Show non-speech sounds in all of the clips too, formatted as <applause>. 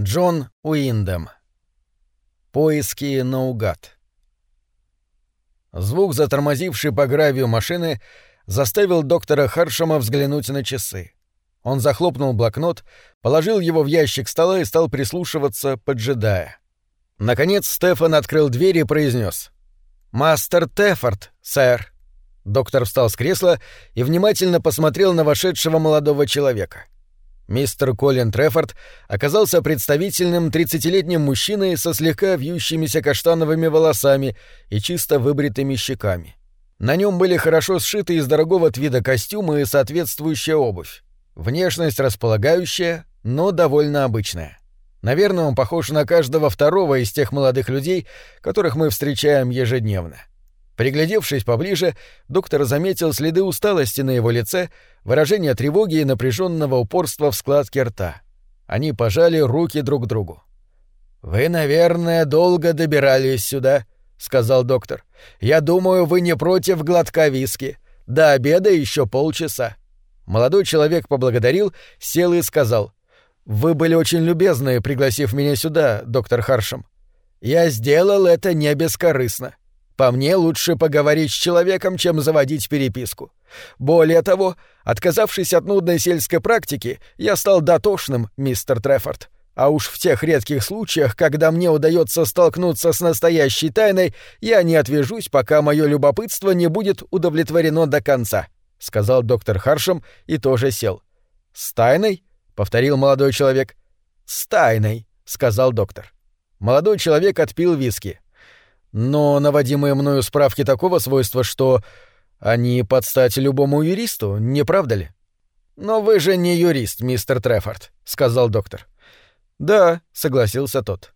Джон Уиндем. Поиски наугад. Звук, затормозивший по гравию машины, заставил доктора Харшема взглянуть на часы. Он захлопнул блокнот, положил его в ящик стола и стал прислушиваться, поджидая. Наконец Стефан открыл дверь и произнес: «Мастер Тефорд, сэр». Доктор встал с кресла и внимательно посмотрел на вошедшего молодого человека — Мистер Колин Трефорд оказался представительным тридцатилетним мужчиной со слегка вьющимися каштановыми волосами и чисто выбритыми щеками. На нем были хорошо сшиты из дорогого твида костюмы и соответствующая обувь. Внешность располагающая, но довольно обычная. Наверное, он похож на каждого второго из тех молодых людей, которых мы встречаем ежедневно. Приглядевшись поближе, доктор заметил следы усталости на его лице, выражение тревоги и напряженного упорства в складке рта. Они пожали руки друг другу. «Вы, наверное, долго добирались сюда», — сказал доктор. «Я думаю, вы не против глотка виски. До обеда еще полчаса». Молодой человек поблагодарил, сел и сказал. «Вы были очень любезны, пригласив меня сюда, доктор Харшем. Я сделал это не бескорыстно. По мне лучше поговорить с человеком, чем заводить переписку. Более того, отказавшись от нудной сельской практики, я стал дотошным, мистер Трефорд. А уж в тех редких случаях, когда мне удается столкнуться с настоящей тайной, я не отвяжусь, пока мое любопытство не будет удовлетворено до конца», — сказал доктор Харшем и тоже сел. «С тайной?» — повторил молодой человек. «С тайной», — сказал доктор. Молодой человек отпил виски. Но наводимые мною справки такого свойства, что они под стать любому юристу, не правда ли? Но вы же не юрист, мистер Трефорд, сказал доктор. Да, согласился тот.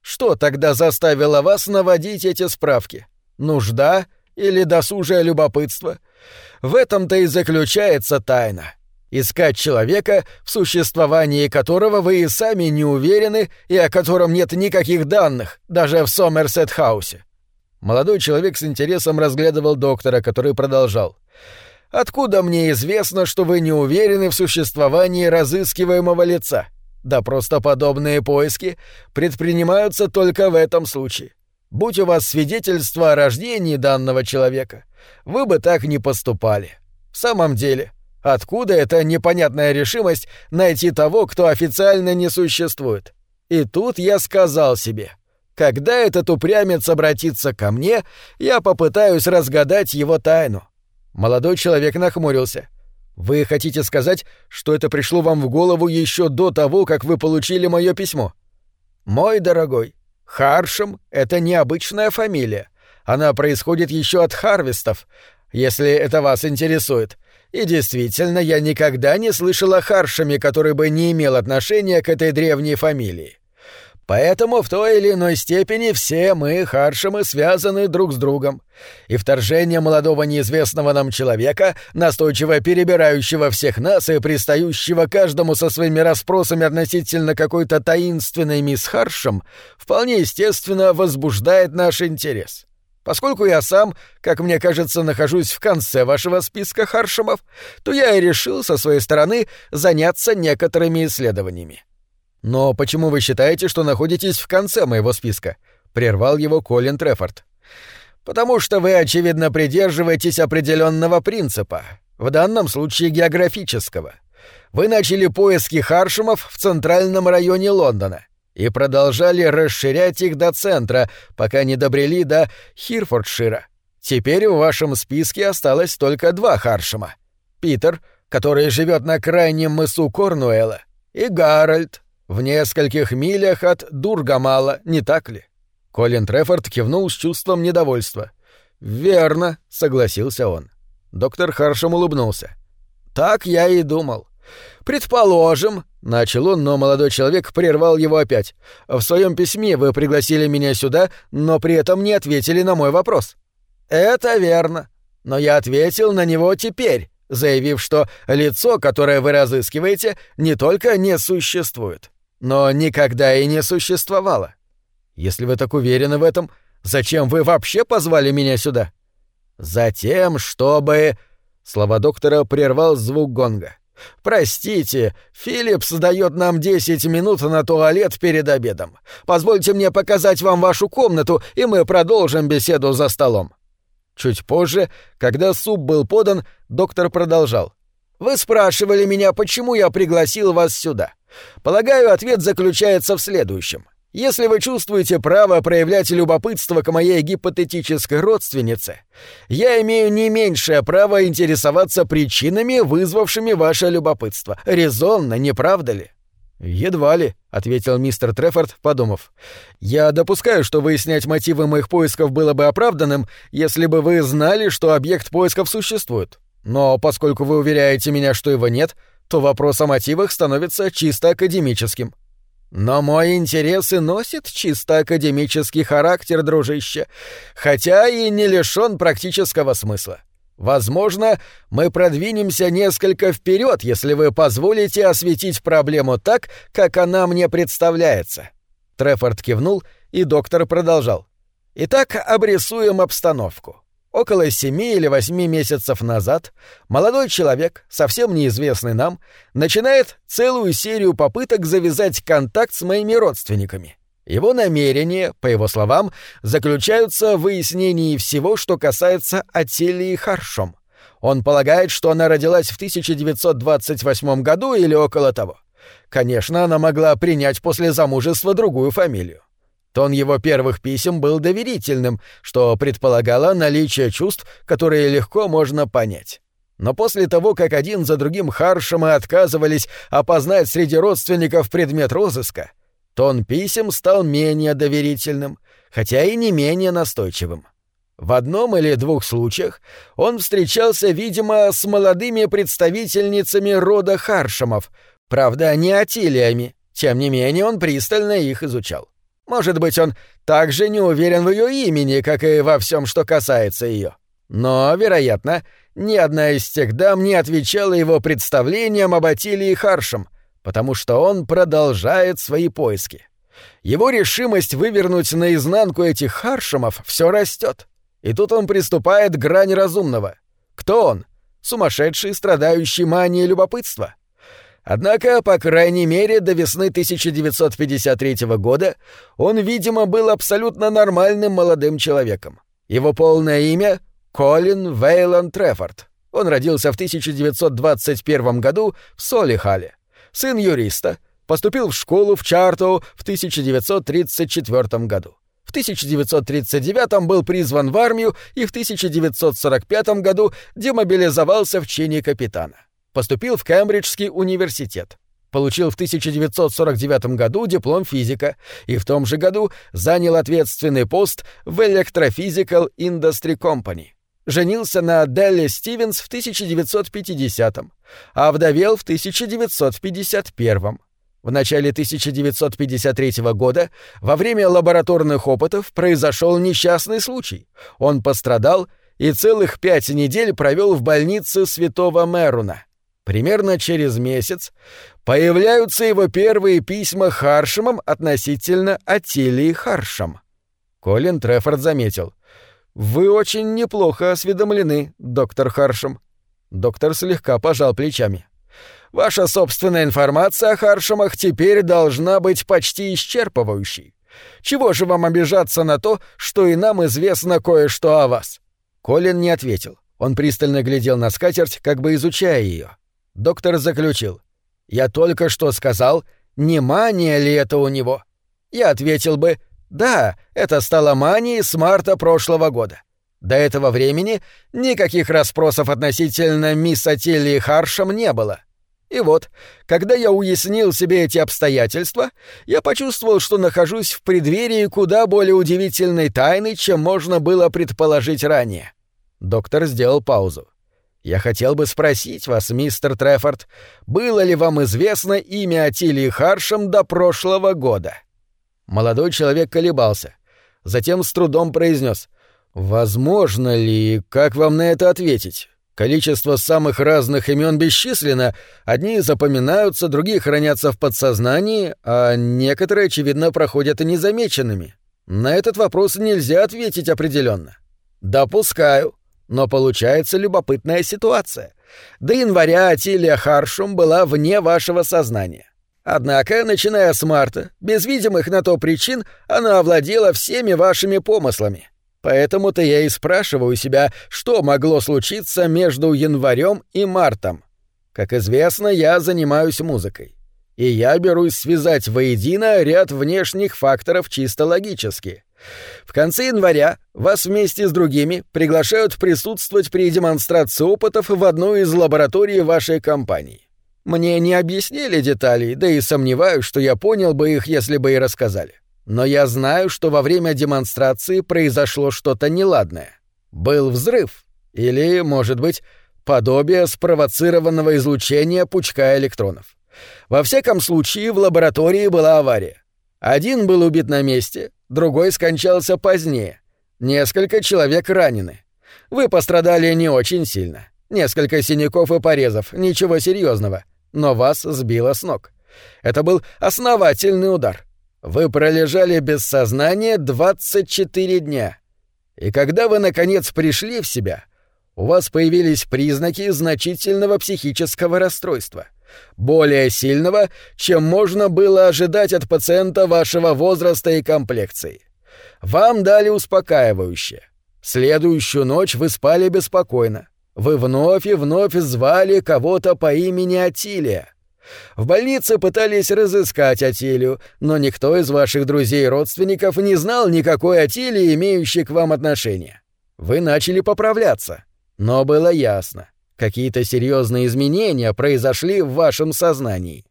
Что тогда заставило вас наводить эти справки? Нужда или досужее любопытство? В этом-то и заключается тайна искать человека, в существовании которого вы и сами не уверены и о котором нет никаких данных, даже в Сомерсет-хаусе». Молодой человек с интересом разглядывал доктора, который продолжал. «Откуда мне известно, что вы не уверены в существовании разыскиваемого лица? Да просто подобные поиски предпринимаются только в этом случае. Будь у вас свидетельство о рождении данного человека, вы бы так не поступали. В самом деле, Откуда эта непонятная решимость найти того, кто официально не существует? И тут я сказал себе, когда этот упрямец обратится ко мне, я попытаюсь разгадать его тайну. Молодой человек нахмурился. Вы хотите сказать, что это пришло вам в голову еще до того, как вы получили мое письмо? Мой дорогой, Харшем — это необычная фамилия. Она происходит еще от Харвестов, если это вас интересует. И действительно, я никогда не слышал о Харшеме, который бы не имел отношения к этой древней фамилии. Поэтому в той или иной степени все мы, Харшемы, связаны друг с другом. И вторжение молодого неизвестного нам человека, настойчиво перебирающего всех нас и пристающего каждому со своими расспросами относительно какой-то таинственной мисс Харшем, вполне естественно возбуждает наш интерес. Поскольку я сам, как мне кажется, нахожусь в конце вашего списка Харшемов, то я и решил со своей стороны заняться некоторыми исследованиями. Но почему вы считаете, что находитесь в конце моего списка? прервал его Колин Трефорд. Потому что вы очевидно придерживаетесь определенного принципа, в данном случае географического. Вы начали поиски Харшемов в центральном районе Лондона и продолжали расширять их до центра, пока не добрели до Хирфордшира. Теперь в вашем списке осталось только два Харшема. Питер, который живет на крайнем мысу Корнуэлла, и Гарольд, в нескольких милях от Дургамала, не так ли? Колин Трефорд кивнул с чувством недовольства. «Верно», — согласился он. Доктор Харшем улыбнулся. «Так я и думал. «Предположим», — начал он, но молодой человек прервал его опять. «В своем письме вы пригласили меня сюда, но при этом не ответили на мой вопрос». «Это верно. Но я ответил на него теперь, заявив, что лицо, которое вы разыскиваете, не только не существует, но никогда и не существовало. Если вы так уверены в этом, зачем вы вообще позвали меня сюда?» «Затем, чтобы...» Слова доктора прервал звук гонга. «Простите, Филлипс дает нам 10 минут на туалет перед обедом. Позвольте мне показать вам вашу комнату, и мы продолжим беседу за столом». Чуть позже, когда суп был подан, доктор продолжал. «Вы спрашивали меня, почему я пригласил вас сюда. Полагаю, ответ заключается в следующем. Если вы чувствуете право проявлять любопытство к моей гипотетической родственнице, я имею не меньшее право интересоваться причинами, вызвавшими ваше любопытство. Резонно, не правда ли? Едва ли, ответил мистер Трефорд, подумав. Я допускаю, что выяснять мотивы моих поисков было бы оправданным, если бы вы знали, что объект поисков существует. Но поскольку вы уверяете меня, что его нет, то вопрос о мотивах становится чисто академическим. Но мой интерес и носит чисто академический характер, дружище, хотя и не лишён практического смысла. Возможно, мы продвинемся несколько вперед, если вы позволите осветить проблему так, как она мне представляется. Трефорд кивнул, и доктор продолжал. Итак, обрисуем обстановку. Около семи или восьми месяцев назад молодой человек, совсем неизвестный нам, начинает целую серию попыток завязать контакт с моими родственниками. Его намерения, по его словам, заключаются в выяснении всего, что касается Атилии Харшом. Он полагает, что она родилась в 1928 году или около того. Конечно, она могла принять после замужества другую фамилию. Тон его первых писем был доверительным, что предполагало наличие чувств, которые легко можно понять. Но после того, как один за другим Харшемы отказывались опознать среди родственников предмет розыска, тон писем стал менее доверительным, хотя и не менее настойчивым. В одном или двух случаях он встречался, видимо, с молодыми представительницами рода Харшемов, правда, не Атилиями, тем не менее он пристально их изучал. Может быть, он также не уверен в ее имени, как и во всем, что касается ее. Но, вероятно, ни одна из тех дам не отвечала его представлениям об Атилии Харшем, потому что он продолжает свои поиски. Его решимость вывернуть наизнанку этих Харшемов все растет. И тут он приступает к грани разумного. Кто он? Сумасшедший, страдающий манией любопытства? Однако, по крайней мере, до весны 1953 года он, видимо, был абсолютно нормальным молодым человеком. Его полное имя — Колин Вейлон Трефорд. Он родился в 1921 году в Солихале. Сын юриста, поступил в школу в Чартоу в 1934 году. В 1939 был призван в армию и в 1945 году демобилизовался в чине капитана поступил в Кембриджский университет. Получил в 1949 году диплом физика и в том же году занял ответственный пост в Electrophysical Industry Company. Женился на Делле Стивенс в 1950 а вдовел в 1951 В начале 1953 года во время лабораторных опытов произошел несчастный случай. Он пострадал и целых пять недель провел в больнице Святого Мэруна. Примерно через месяц появляются его первые письма Харшемом относительно Атилии Харшем. Колин Трефорд заметил. «Вы очень неплохо осведомлены, доктор Харшем». Доктор слегка пожал плечами. «Ваша собственная информация о Харшемах теперь должна быть почти исчерпывающей. Чего же вам обижаться на то, что и нам известно кое-что о вас?» Колин не ответил. Он пристально глядел на скатерть, как бы изучая ее. Доктор заключил. «Я только что сказал, не мания ли это у него?» Я ответил бы «Да, это стало манией с марта прошлого года». До этого времени никаких расспросов относительно мисс Атилии Харшем не было. И вот, когда я уяснил себе эти обстоятельства, я почувствовал, что нахожусь в преддверии куда более удивительной тайны, чем можно было предположить ранее. Доктор сделал паузу. Я хотел бы спросить вас, мистер Трефорд, было ли вам известно имя Атилии Харшем до прошлого года? Молодой человек колебался. Затем с трудом произнес: «Возможно ли, как вам на это ответить? Количество самых разных имен бесчисленно, одни запоминаются, другие хранятся в подсознании, а некоторые, очевидно, проходят незамеченными. На этот вопрос нельзя ответить определенно. Допускаю, но получается любопытная ситуация. До января Атилия Харшум была вне вашего сознания. Однако, начиная с марта, без видимых на то причин, она овладела всеми вашими помыслами. Поэтому-то я и спрашиваю себя, что могло случиться между январем и мартом. Как известно, я занимаюсь музыкой. И я берусь связать воедино ряд внешних факторов чисто логически. В конце января вас вместе с другими приглашают присутствовать при демонстрации опытов в одной из лабораторий вашей компании. Мне не объяснили деталей, да и сомневаюсь, что я понял бы их, если бы и рассказали. Но я знаю, что во время демонстрации произошло что-то неладное. Был взрыв. Или, может быть, подобие спровоцированного излучения пучка электронов. Во всяком случае, в лаборатории была авария. Один был убит на месте, другой скончался позднее. Несколько человек ранены. Вы пострадали не очень сильно. Несколько синяков и порезов, ничего серьезного, но вас сбило с ног. Это был основательный удар. Вы пролежали без сознания 24 дня. И когда вы, наконец, пришли в себя, у вас появились признаки значительного психического расстройства. Более сильного, чем можно было ожидать от пациента вашего возраста и комплекции. Вам дали успокаивающее. Следующую ночь вы спали беспокойно. Вы вновь и вновь звали кого-то по имени Атилия. В больнице пытались разыскать Атилию, но никто из ваших друзей и родственников не знал никакой Атилии, имеющей к вам отношение. Вы начали поправляться, но было ясно, какие-то серьезные изменения произошли в вашем сознании.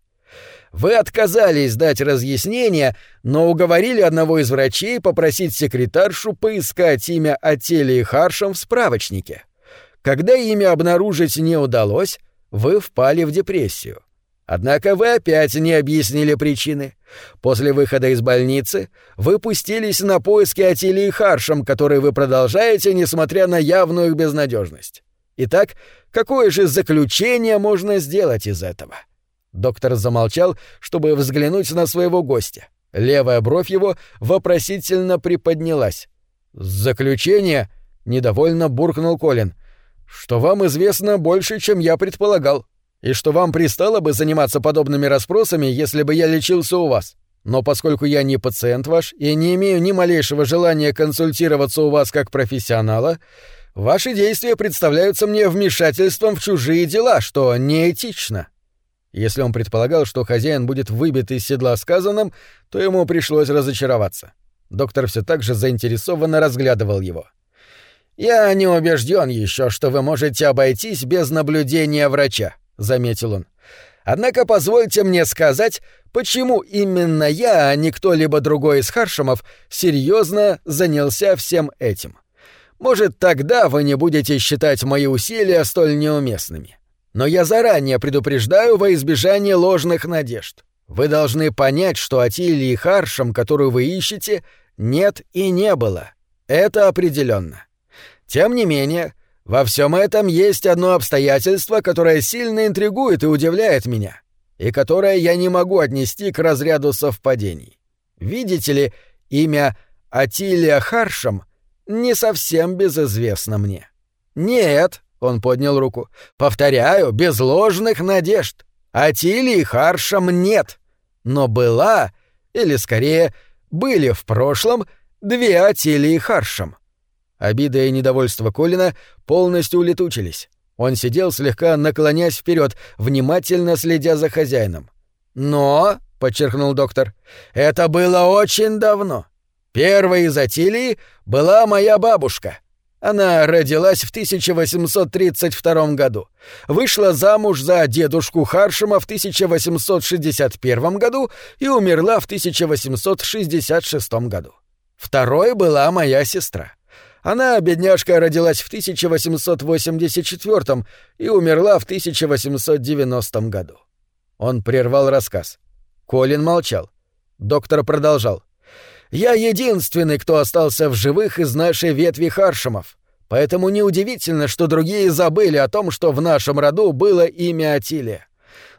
Вы отказались дать разъяснения, но уговорили одного из врачей попросить секретаршу поискать имя Атилии Харшем в справочнике. Когда имя обнаружить не удалось, вы впали в депрессию. Однако вы опять не объяснили причины. После выхода из больницы вы пустились на поиски Атилии Харшем, которые вы продолжаете, несмотря на явную безнадежность. Итак, какое же заключение можно сделать из этого? Доктор замолчал, чтобы взглянуть на своего гостя. Левая бровь его вопросительно приподнялась. «Заключение?» — недовольно буркнул Колин. «Что вам известно больше, чем я предполагал и что вам пристало бы заниматься подобными расспросами, если бы я лечился у вас. Но поскольку я не пациент ваш и не имею ни малейшего желания консультироваться у вас как профессионала, ваши действия представляются мне вмешательством в чужие дела, что неэтично». Если он предполагал, что хозяин будет выбит из седла сказанным, то ему пришлось разочароваться. Доктор все так же заинтересованно разглядывал его. «Я не убежден еще, что вы можете обойтись без наблюдения врача», заметил он. Однако позвольте мне сказать, почему именно я, а не кто-либо другой из Харшемов, серьезно занялся всем этим. Может, тогда вы не будете считать мои усилия столь неуместными. Но я заранее предупреждаю во избежание ложных надежд. Вы должны понять, что Атилии Харшем, которую вы ищете, нет и не было. Это определенно. Тем не менее, во всем этом есть одно обстоятельство, которое сильно интригует и удивляет меня, и которое я не могу отнести к разряду совпадений. Видите ли, имя Атилия Харшем не совсем безызвестно мне. Нет, он поднял руку. Повторяю, без ложных надежд. Атилии Харшем нет. Но была, или скорее, были в прошлом две Атилии Харшем. Обида и недовольство Колина полностью улетучились. Он сидел, слегка наклонясь вперед, внимательно следя за хозяином. «Но», — подчеркнул доктор, — «это было очень давно. Первой из Атилии была моя бабушка. Она родилась в 1832 году, вышла замуж за дедушку Харшема в 1861 году и умерла в 1866 году. Второй была моя сестра. Она, бедняжка, родилась в 1884 и умерла в 1890 году. Он прервал рассказ. Колин молчал. Доктор продолжал. «Я единственный, кто остался в живых из нашей ветви Харшемов, поэтому неудивительно, что другие забыли о том, что в нашем роду было имя Атилия.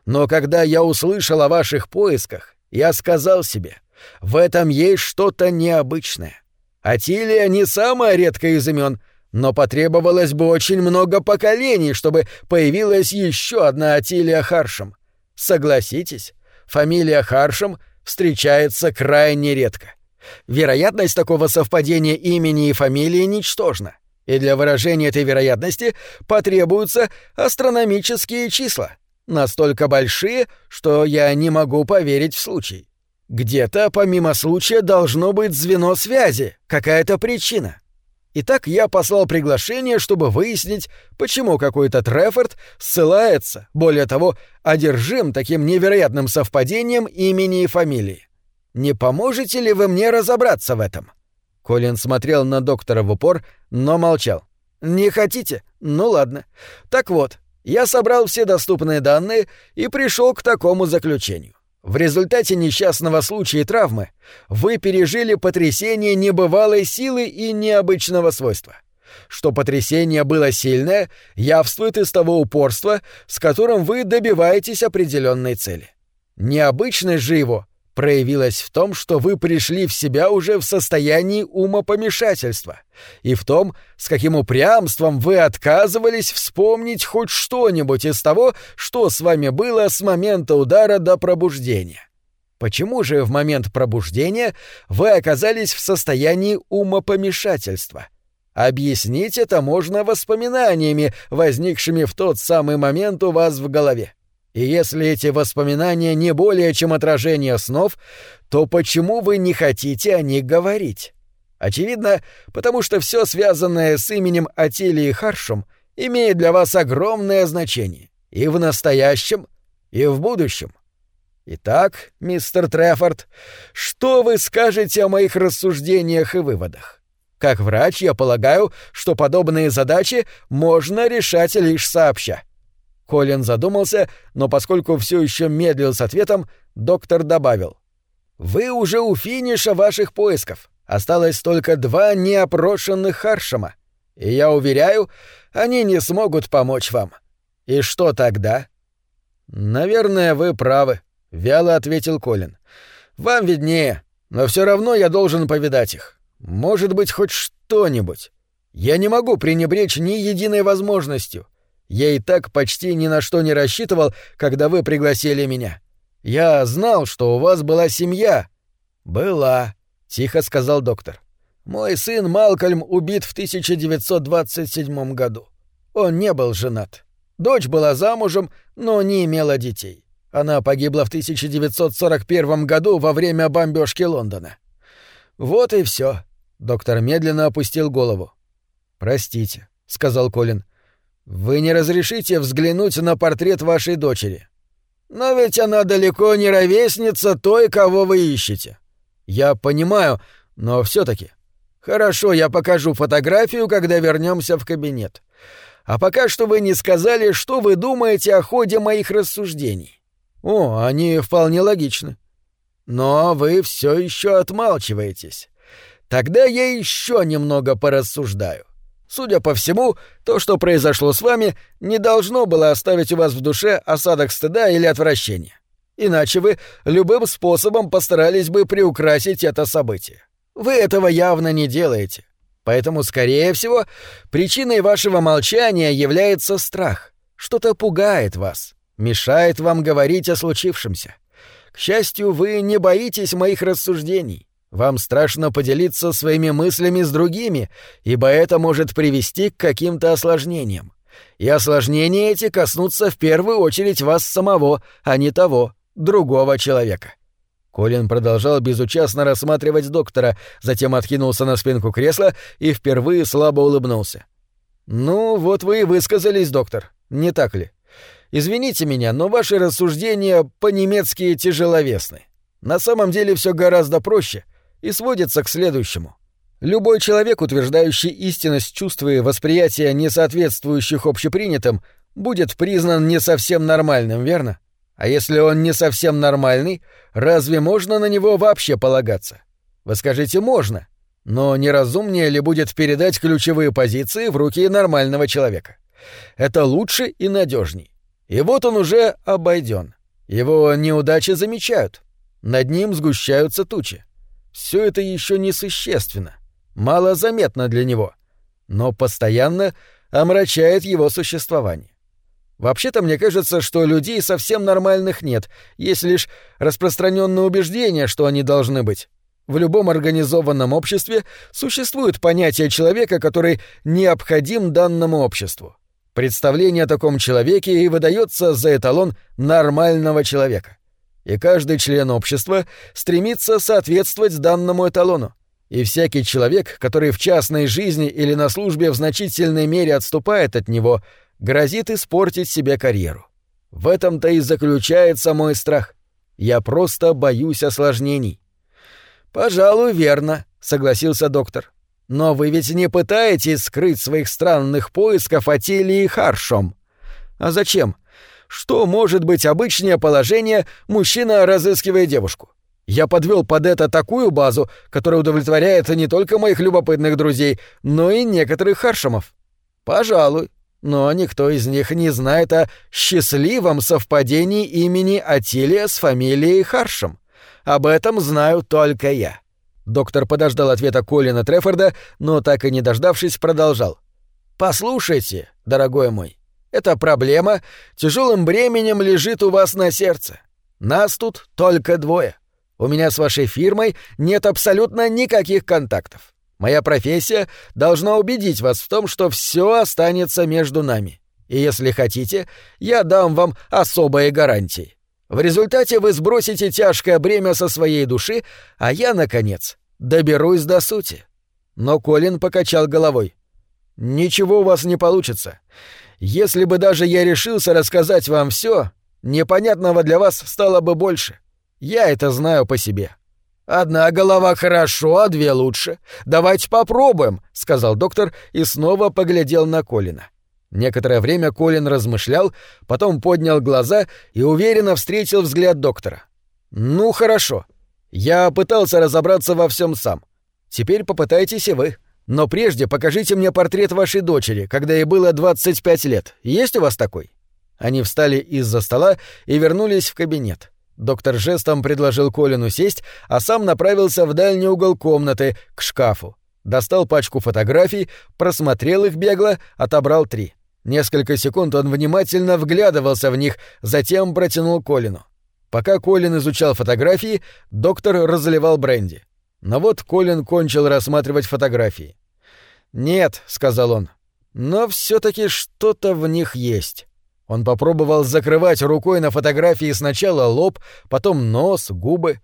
Но когда я услышал о ваших поисках, я сказал себе, в этом есть что-то необычное. Атилия не самая редкая из имен, Но потребовалось бы очень много поколений, чтобы появилась еще одна Атилия Харшем. Согласитесь, фамилия Харшем встречается крайне редко. Вероятность такого совпадения имени и фамилии ничтожна, и для выражения этой вероятности потребуются астрономические числа, настолько большие, что я не могу поверить в случай. Где-то, помимо случая, должно быть звено связи, какая-то причина. Итак, я послал приглашение, чтобы выяснить, почему какой-то Трефорд ссылается, более того, одержим таким невероятным совпадением имени и фамилии. Не поможете ли вы мне разобраться в этом?» Колин смотрел на доктора в упор, но молчал. «Не хотите? Ну ладно. Так вот, я собрал все доступные данные и пришел к такому заключению. В результате несчастного случая и травмы вы пережили потрясение небывалой силы и необычного свойства. Что потрясение было сильное, явствует из того упорства, с которым вы добиваетесь определенной цели. Необычность же его проявилась в том, что вы пришли в себя уже в состоянии умопомешательства, и в том, с каким упрямством вы отказывались вспомнить хоть что-нибудь из того, что с вами было с момента удара до пробуждения. Почему же в момент пробуждения вы оказались в состоянии умопомешательства? Объяснить это можно воспоминаниями, возникшими в тот самый момент у вас в голове. И если эти воспоминания не более чем отражение снов, то почему вы не хотите о них говорить? Очевидно, потому что все связанное с именем Атилии Харшем имеет для вас огромное значение и в настоящем, и в будущем. Итак, мистер Трефорд, что вы скажете о моих рассуждениях и выводах? Как врач, я полагаю, что подобные задачи можно решать лишь сообща. Колин задумался, но поскольку все еще медлил с ответом, доктор добавил. «Вы уже у финиша ваших поисков. Осталось только два неопрошенных Харшема. И я уверяю, они не смогут помочь вам. И что тогда?» «Наверное, вы правы», — вяло ответил Колин. «Вам виднее, но все равно я должен повидать их. Может быть, хоть что-нибудь. Я не могу пренебречь ни единой возможностью. Я и так почти ни на что не рассчитывал, когда вы пригласили меня. Я знал, что у вас была семья. Была, тихо сказал доктор. Мой сын Малкольм убит в 1927 году. Он не был женат. Дочь была замужем, но не имела детей. Она погибла в 1941 году во время бомбежки Лондона. Вот и все. Доктор медленно опустил голову. Простите, сказал Колин. Вы не разрешите взглянуть на портрет вашей дочери. Но ведь она далеко не ровесница той, кого вы ищете. Я понимаю, но все таки Хорошо, я покажу фотографию, когда вернемся в кабинет. А пока что вы не сказали, что вы думаете о ходе моих рассуждений. О, они вполне логичны. Но вы все еще отмалчиваетесь. Тогда я еще немного порассуждаю. Судя по всему, то, что произошло с вами, не должно было оставить у вас в душе осадок стыда или отвращения. Иначе вы любым способом постарались бы приукрасить это событие. Вы этого явно не делаете. Поэтому, скорее всего, причиной вашего молчания является страх. Что-то пугает вас, мешает вам говорить о случившемся. К счастью, вы не боитесь моих рассуждений. Вам страшно поделиться своими мыслями с другими, ибо это может привести к каким-то осложнениям. И осложнения эти коснутся в первую очередь вас самого, а не того, другого человека. Колин продолжал безучастно рассматривать доктора, затем откинулся на спинку кресла и впервые слабо улыбнулся. «Ну, вот вы и высказались, доктор, не так ли? Извините меня, но ваши рассуждения по-немецки тяжеловесны. На самом деле все гораздо проще, и сводится к следующему. Любой человек, утверждающий истинность чувств и восприятия, не соответствующих общепринятым, будет признан не совсем нормальным, верно? А если он не совсем нормальный, разве можно на него вообще полагаться? Вы скажете «можно», но неразумнее ли будет передать ключевые позиции в руки нормального человека? Это лучше и надежней. И вот он уже обойден. Его неудачи замечают. Над ним сгущаются тучи. Все это еще не существенно, мало заметно для него. но постоянно омрачает его существование. Вообще-то мне кажется, что людей совсем нормальных нет, есть лишь распространенное убеждение, что они должны быть. В любом организованном обществе существует понятие человека, который необходим данному обществу. Представление о таком человеке и выдается за эталон нормального человека. И каждый член общества стремится соответствовать данному эталону. И всякий человек, который в частной жизни или на службе в значительной мере отступает от него, грозит испортить себе карьеру. В этом-то и заключается мой страх. Я просто боюсь осложнений. «Пожалуй, верно», — согласился доктор. «Но вы ведь не пытаетесь скрыть своих странных поисков Атилии Харшом. А зачем? Что может быть обычнее положение мужчина разыскивая девушку? Я подвел под это такую базу, которая удовлетворяет не только моих любопытных друзей, но и некоторых Харшемов. Пожалуй, но никто из них не знает о счастливом совпадении имени Атилия с фамилией Харшем. Об этом знаю только я». Доктор подождал ответа Колина Трефорда, но так и не дождавшись, продолжал. «Послушайте, дорогой мой, эта проблема тяжелым бременем лежит у вас на сердце. Нас тут только двое. У меня с вашей фирмой нет абсолютно никаких контактов. Моя профессия должна убедить вас в том, что все останется между нами. И если хотите, я дам вам особые гарантии. В результате вы сбросите тяжкое бремя со своей души, а я, наконец, доберусь до сути. Но Колин покачал головой. Ничего у вас не получится. Если бы даже я решился рассказать вам все, непонятного для вас стало бы больше. Я это знаю по себе. Одна голова хорошо, а две лучше. Давайте попробуем, сказал доктор и снова поглядел на Колина. Некоторое время Колин размышлял, потом поднял глаза и уверенно встретил взгляд доктора. «Ну, хорошо. Я пытался разобраться во всем сам. Теперь попытайтесь и вы. Но прежде покажите мне портрет вашей дочери, когда ей было 25 лет. Есть у вас такой?» Они встали из-за стола и вернулись в кабинет. Доктор жестом предложил Колину сесть, а сам направился в дальний угол комнаты, к шкафу. Достал пачку фотографий, просмотрел их бегло, отобрал три. Несколько секунд он внимательно вглядывался в них, затем протянул Колину. Пока Колин изучал фотографии, доктор разливал бренди. Но вот Колин кончил рассматривать фотографии. «Нет», — сказал он, — «но все таки что-то в них есть». Он попробовал закрывать рукой на фотографии сначала лоб, потом нос, губы.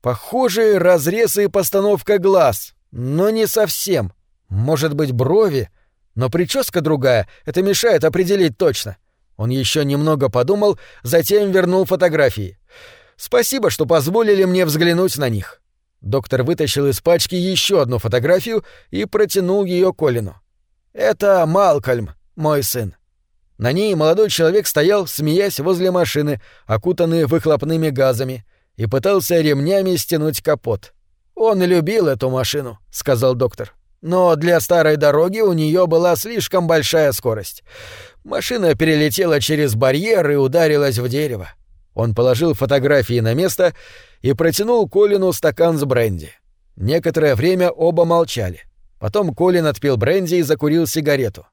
Похожие разрезы и постановка глаз, но не совсем. Может быть, брови — но прическа другая, это мешает определить точно. Он еще немного подумал, затем вернул фотографии. Спасибо, что позволили мне взглянуть на них. Доктор вытащил из пачки еще одну фотографию и протянул ее Колину. Это Малкольм, мой сын. На ней молодой человек стоял, смеясь возле машины, окутанный выхлопными газами, и пытался ремнями стянуть капот. Он любил эту машину, сказал доктор но для старой дороги у нее была слишком большая скорость. Машина перелетела через барьер и ударилась в дерево. Он положил фотографии на место и протянул Колину стакан с бренди. Некоторое время оба молчали. Потом Колин отпил бренди и закурил сигарету.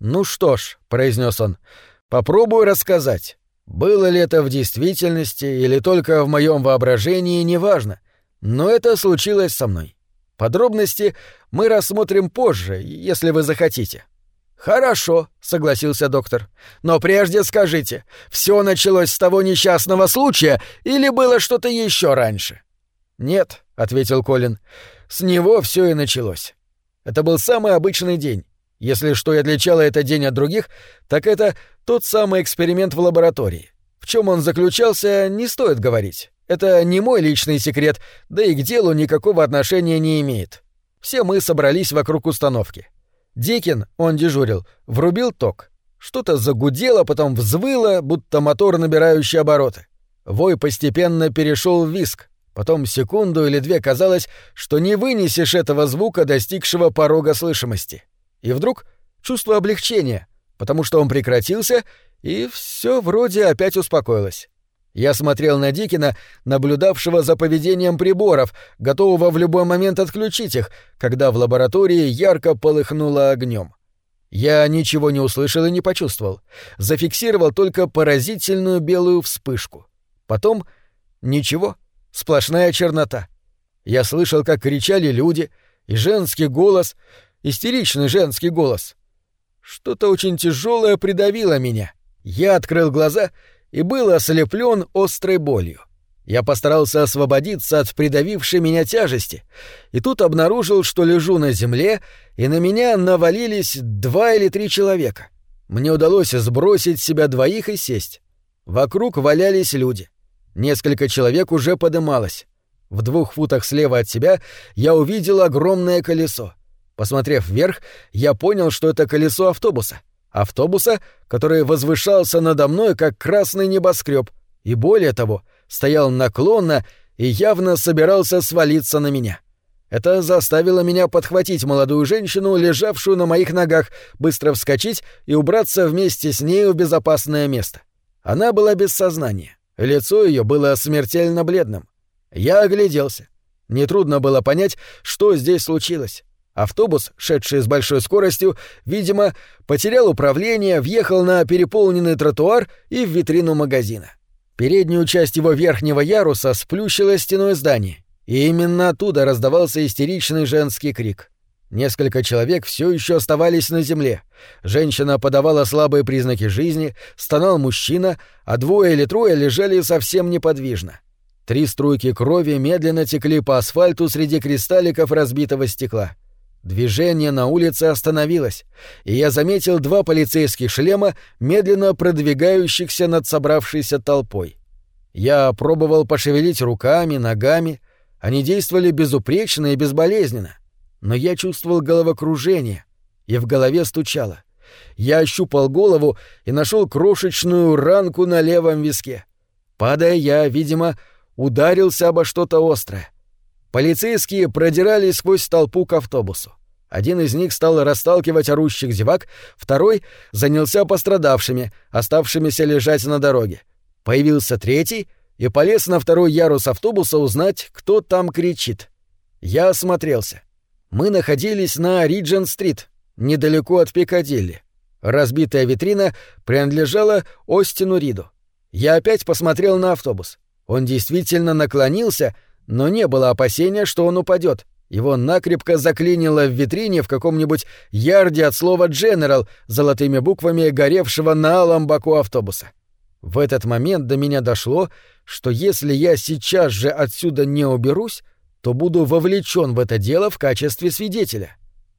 «Ну что ж», — произнес он, — «попробую рассказать. Было ли это в действительности или только в моем воображении, неважно. Но это случилось со мной. Подробности мы рассмотрим позже, если вы захотите. Хорошо, согласился доктор. Но прежде скажите, все началось с того несчастного случая или было что-то еще раньше? Нет, ответил Колин. С него все и началось. Это был самый обычный день. Если что и отличало этот день от других, так это тот самый эксперимент в лаборатории. В чем он заключался, не стоит говорить. Это не мой личный секрет, да и к делу никакого отношения не имеет. Все мы собрались вокруг установки. Дикин, он дежурил, врубил ток. Что-то загудело, потом взвыло, будто мотор, набирающий обороты. Вой постепенно перешел в виск. Потом секунду или две казалось, что не вынесешь этого звука, достигшего порога слышимости. И вдруг чувство облегчения, потому что он прекратился, и все вроде опять успокоилось. Я смотрел на Дикина, наблюдавшего за поведением приборов, готового в любой момент отключить их, когда в лаборатории ярко полыхнуло огнем. Я ничего не услышал и не почувствовал. Зафиксировал только поразительную белую вспышку. Потом — ничего, сплошная чернота. Я слышал, как кричали люди, и женский голос, истеричный женский голос. Что-то очень тяжелое придавило меня. Я открыл глаза — и был ослеплен острой болью. Я постарался освободиться от придавившей меня тяжести, и тут обнаружил, что лежу на земле, и на меня навалились два или три человека. Мне удалось сбросить себя двоих и сесть. Вокруг валялись люди. Несколько человек уже подымалось. В двух футах слева от себя я увидел огромное колесо. Посмотрев вверх, я понял, что это колесо автобуса автобуса, который возвышался надо мной, как красный небоскреб, и более того, стоял наклонно и явно собирался свалиться на меня. Это заставило меня подхватить молодую женщину, лежавшую на моих ногах, быстро вскочить и убраться вместе с ней в безопасное место. Она была без сознания. Лицо ее было смертельно бледным. Я огляделся. Нетрудно было понять, что здесь случилось. Автобус, шедший с большой скоростью, видимо, потерял управление, въехал на переполненный тротуар и в витрину магазина. Переднюю часть его верхнего яруса сплющило стеной здание, и именно оттуда раздавался истеричный женский крик. Несколько человек все еще оставались на земле. Женщина подавала слабые признаки жизни, стонал мужчина, а двое или трое лежали совсем неподвижно. Три струйки крови медленно текли по асфальту среди кристалликов разбитого стекла. Движение на улице остановилось, и я заметил два полицейских шлема, медленно продвигающихся над собравшейся толпой. Я пробовал пошевелить руками, ногами, они действовали безупречно и безболезненно, но я чувствовал головокружение, и в голове стучало. Я ощупал голову и нашел крошечную ранку на левом виске. Падая, я, видимо, ударился обо что-то острое. Полицейские продирались сквозь толпу к автобусу. Один из них стал расталкивать орущих зевак, второй занялся пострадавшими, оставшимися лежать на дороге. Появился третий и полез на второй ярус автобуса узнать, кто там кричит. Я осмотрелся. Мы находились на Риджен-стрит, недалеко от Пикадилли. Разбитая витрина принадлежала Остину Риду. Я опять посмотрел на автобус. Он действительно наклонился — но не было опасения, что он упадет. Его накрепко заклинило в витрине в каком-нибудь ярде от слова «Дженерал» золотыми буквами горевшего на алом боку автобуса. В этот момент до меня дошло, что если я сейчас же отсюда не уберусь, то буду вовлечен в это дело в качестве свидетеля.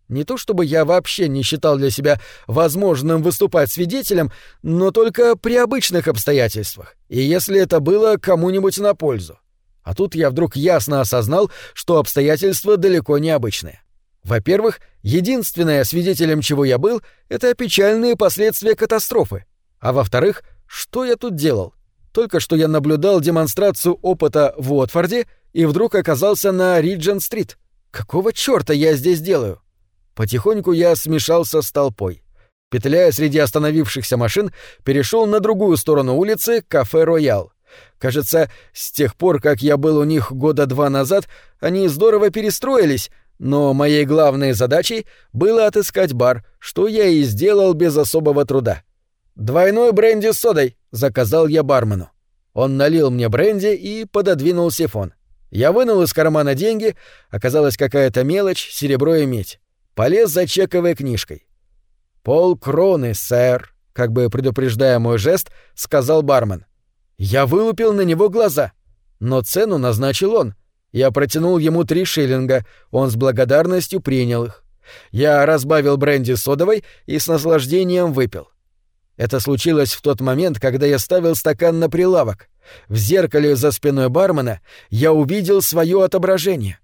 Не то чтобы я вообще не считал для себя возможным выступать свидетелем, но только при обычных обстоятельствах, и если это было кому-нибудь на пользу. А тут я вдруг ясно осознал, что обстоятельства далеко не обычные. Во-первых, единственное, свидетелем чего я был, это печальные последствия катастрофы. А во-вторых, что я тут делал? Только что я наблюдал демонстрацию опыта в Уотфорде и вдруг оказался на Риджен-стрит. Какого чёрта я здесь делаю? Потихоньку я смешался с толпой. Петляя среди остановившихся машин, перешел на другую сторону улицы, кафе «Роял». Кажется, с тех пор, как я был у них года два назад, они здорово перестроились, но моей главной задачей было отыскать бар, что я и сделал без особого труда. «Двойной бренди с содой», — заказал я бармену. Он налил мне бренди и пододвинул сифон. Я вынул из кармана деньги, оказалась какая-то мелочь, серебро и медь. Полез за чековой книжкой. «Пол кроны, сэр», — как бы предупреждая мой жест, сказал бармен. Я вылупил на него глаза. Но цену назначил он. Я протянул ему три шиллинга, он с благодарностью принял их. Я разбавил бренди содовой и с наслаждением выпил. Это случилось в тот момент, когда я ставил стакан на прилавок. В зеркале за спиной бармена я увидел свое отображение.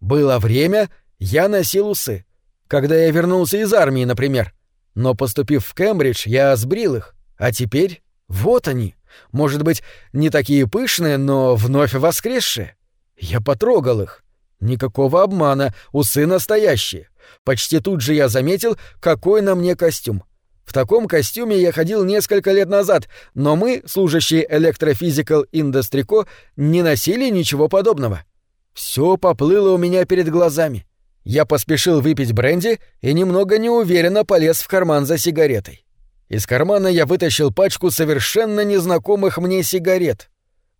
Было время, я носил усы. Когда я вернулся из армии, например. Но поступив в Кембридж, я сбрил их. А теперь вот они. Может быть, не такие пышные, но вновь воскресшие. Я потрогал их. Никакого обмана, усы настоящие. Почти тут же я заметил, какой на мне костюм. В таком костюме я ходил несколько лет назад, но мы, служащие Electrophysical Industry Co., не носили ничего подобного. Все поплыло у меня перед глазами. Я поспешил выпить бренди и немного неуверенно полез в карман за сигаретой. Из кармана я вытащил пачку совершенно незнакомых мне сигарет.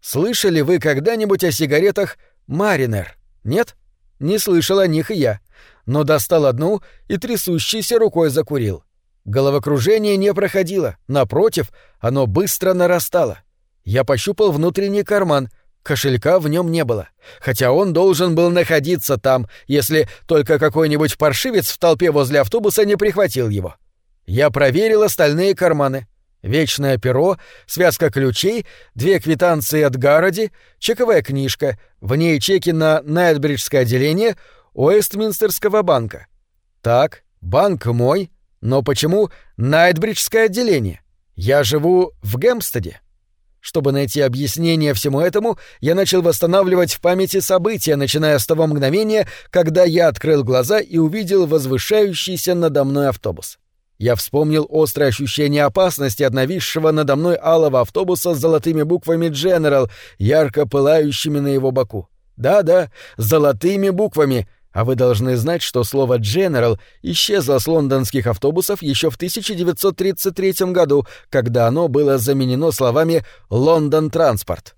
Слышали вы когда-нибудь о сигаретах Маринер? Нет? Не слышал о них и я. Но достал одну и трясущейся рукой закурил. Головокружение не проходило, напротив, оно быстро нарастало. Я пощупал внутренний карман, кошелька в нем не было, хотя он должен был находиться там, если только какой-нибудь паршивец в толпе возле автобуса не прихватил его. Я проверил остальные карманы. Вечное перо, связка ключей, две квитанции от Гароди, чековая книжка, в ней чеки на Найтбриджское отделение Уэстминстерского банка. Так, банк мой — но почему Найтбриджское отделение? Я живу в Гемстеде. Чтобы найти объяснение всему этому, я начал восстанавливать в памяти события, начиная с того мгновения, когда я открыл глаза и увидел возвышающийся надо мной автобус. Я вспомнил острое ощущение опасности от нависшего надо мной алого автобуса с золотыми буквами «General», ярко пылающими на его боку. Да-да, золотыми буквами, а вы должны знать, что слово «general» исчезло с лондонских автобусов еще в 1933 году, когда оно было заменено словами «Лондон Транспорт».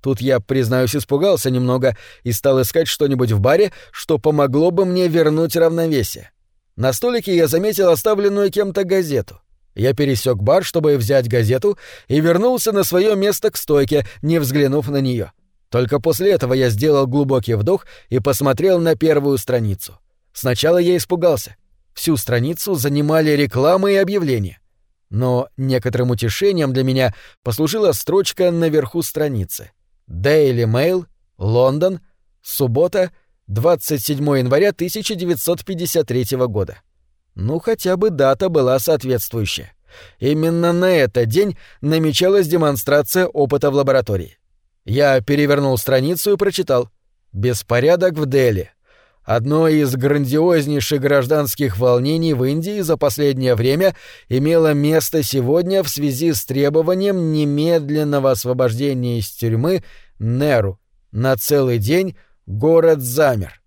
Тут я, признаюсь, испугался немного и стал искать что-нибудь в баре, что помогло бы мне вернуть равновесие. На столике я заметил оставленную кем-то газету. Я пересек бар, чтобы взять газету, и вернулся на свое место к стойке, не взглянув на нее. Только после этого я сделал глубокий вдох и посмотрел на первую страницу. Сначала я испугался. Всю страницу занимали рекламы и объявления. Но некоторым утешением для меня послужила строчка наверху страницы. Daily Mail, Лондон, суббота, 27 января 1953 года. Ну, хотя бы дата была соответствующая. Именно на этот день намечалась демонстрация опыта в лаборатории. Я перевернул страницу и прочитал «Беспорядок в Дели». Одно из грандиознейших гражданских волнений в Индии за последнее время имело место сегодня в связи с требованием немедленного освобождения из тюрьмы Неру. На целый день город замер.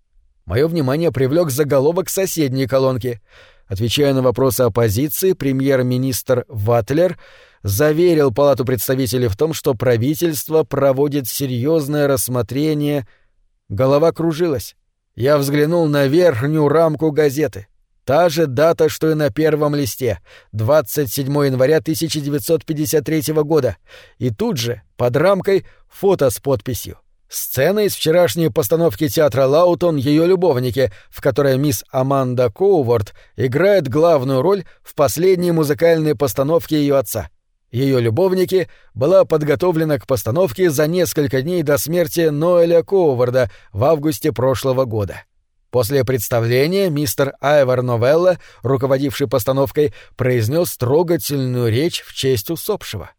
Мое внимание привлек заголовок соседней колонки. Отвечая на вопросы оппозиции, премьер-министр Ватлер заверил Палату представителей в том, что правительство проводит серьезное рассмотрение. Голова кружилась. Я взглянул на верхнюю рамку газеты. Та же дата, что и на первом листе — 27 января 1953 года. И тут же, под рамкой, фото с подписью. Сцена из вчерашней постановки театра Лаутон «Ее любовники», в которой мисс Аманда Коуворд играет главную роль в последней музыкальной постановке ее отца — ее любовники была подготовлена к постановке за несколько дней до смерти Ноэля Коуварда в августе прошлого года. После представления мистер Айвар Новелла, руководивший постановкой, произнес трогательную речь в честь усопшего.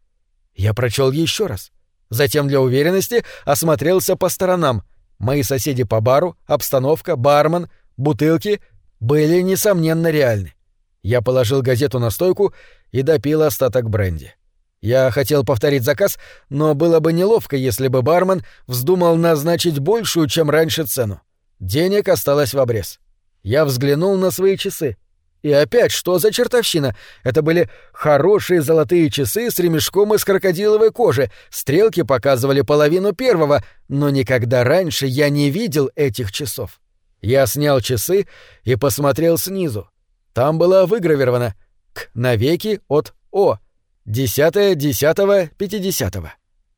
Я прочел еще раз. Затем для уверенности осмотрелся по сторонам. Мои соседи по бару, обстановка, бармен, бутылки были, несомненно, реальны. Я положил газету на стойку и допил остаток бренди. Я хотел повторить заказ, но было бы неловко, если бы бармен вздумал назначить большую, чем раньше цену. Денег осталось в обрез. Я взглянул на свои часы. И опять, что за чертовщина? Это были хорошие золотые часы с ремешком из крокодиловой кожи. Стрелки показывали половину первого, но никогда раньше я не видел этих часов. Я снял часы и посмотрел снизу. Там было выгравировано «К навеки от О», Десятое, десятого, пятидесятого.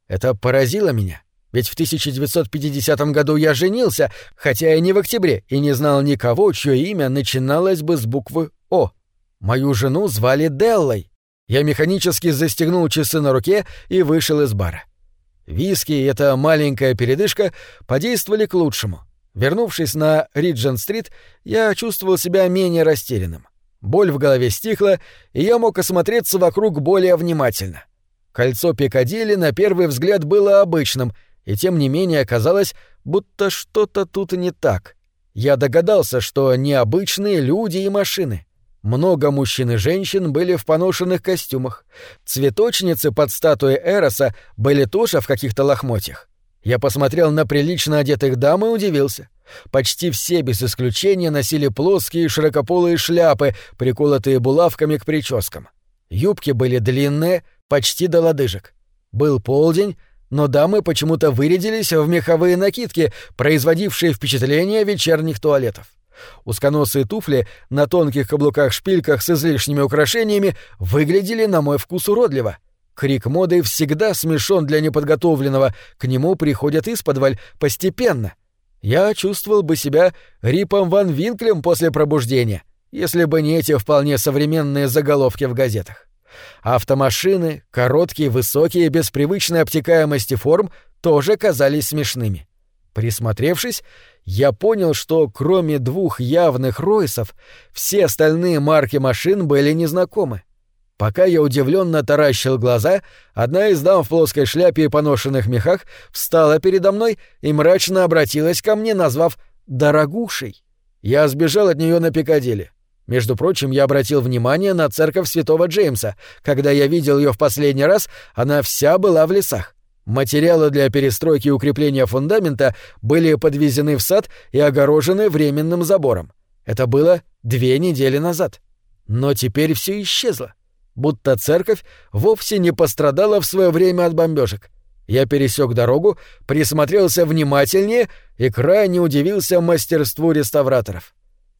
Это поразило меня. Ведь в 1950 году я женился, хотя и не в октябре, и не знал никого, чье имя начиналось бы с буквы «О». Мою жену звали Деллой. Я механически застегнул часы на руке и вышел из бара. Виски и эта маленькая передышка подействовали к лучшему. Вернувшись на Риджент-стрит, я чувствовал себя менее растерянным. Боль в голове стихла, и я мог осмотреться вокруг более внимательно. Кольцо Пикадилли на первый взгляд было обычным, и тем не менее оказалось, будто что-то тут не так. Я догадался, что необычные люди и машины. Много мужчин и женщин были в поношенных костюмах. Цветочницы под статуей Эроса были тоже в каких-то лохмотьях. Я посмотрел на прилично одетых дам и удивился. Почти все без исключения носили плоские широкополые шляпы, приколотые булавками к прическам. Юбки были длинные, почти до лодыжек. Был полдень, но дамы почему-то вырядились в меховые накидки, производившие впечатление вечерних туалетов. Узконосые туфли на тонких каблуках-шпильках с излишними украшениями выглядели на мой вкус уродливо. Крик моды всегда смешон для неподготовленного, к нему приходят исподволь постепенно. Я чувствовал бы себя Рипом Ван Винклем после пробуждения, если бы не эти вполне современные заголовки в газетах. Автомашины, короткие, высокие, без привычной обтекаемости форм, тоже казались смешными. Присмотревшись, я понял, что кроме двух явных Ройсов, все остальные марки машин были незнакомы. Пока я удивленно таращил глаза, одна из дам в плоской шляпе и поношенных мехах встала передо мной и мрачно обратилась ко мне, назвав «дорогушей». Я сбежал от нее на Пикадилли. Между прочим, я обратил внимание на церковь святого Джеймса. Когда я видел ее в последний раз, она вся была в лесах. Материалы для перестройки и укрепления фундамента были подвезены в сад и огорожены временным забором. Это было две недели назад. Но теперь все исчезло. Будто церковь вовсе не пострадала в свое время от бомбежек. Я пересек дорогу, присмотрелся внимательнее и крайне удивился мастерству реставраторов.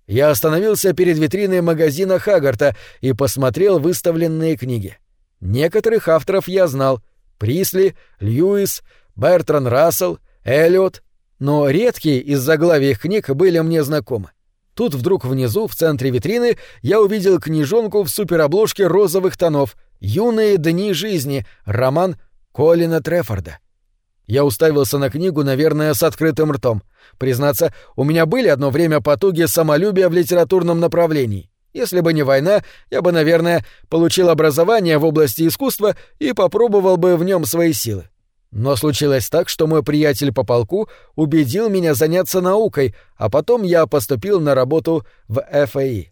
Я остановился перед витриной магазина Хагарта и посмотрел выставленные книги. Некоторых авторов я знал — Присли, Льюис, Бертран Рассел, Эллиот, но редкие из заглавий их книг были мне знакомы. Тут вдруг внизу, в центре витрины, я увидел книжонку в суперобложке розовых тонов «Юные дни жизни», роман Колина Трефорда. Я уставился на книгу, наверное, с открытым ртом. Признаться, у меня были одно время потуги самолюбия в литературном направлении. Если бы не война, я бы, наверное, получил образование в области искусства и попробовал бы в нем свои силы. Но случилось так, что мой приятель по полку убедил меня заняться наукой, а потом я поступил на работу в ФАИ.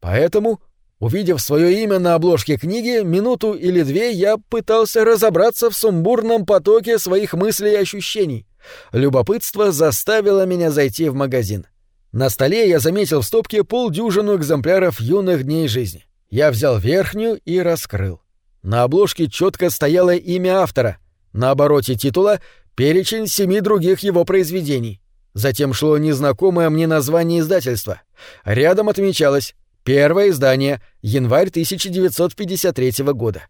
Поэтому Увидев свое имя на обложке книги, минуту или две я пытался разобраться в сумбурном потоке своих мыслей и ощущений. Любопытство заставило меня зайти в магазин. На столе я заметил в стопке полдюжину экземпляров юных дней жизни. Я взял верхнюю и раскрыл. На обложке четко стояло имя автора. На обороте титула — перечень семи других его произведений. Затем шло незнакомое мне название издательства. Рядом отмечалось Первое издание, январь 1953 года.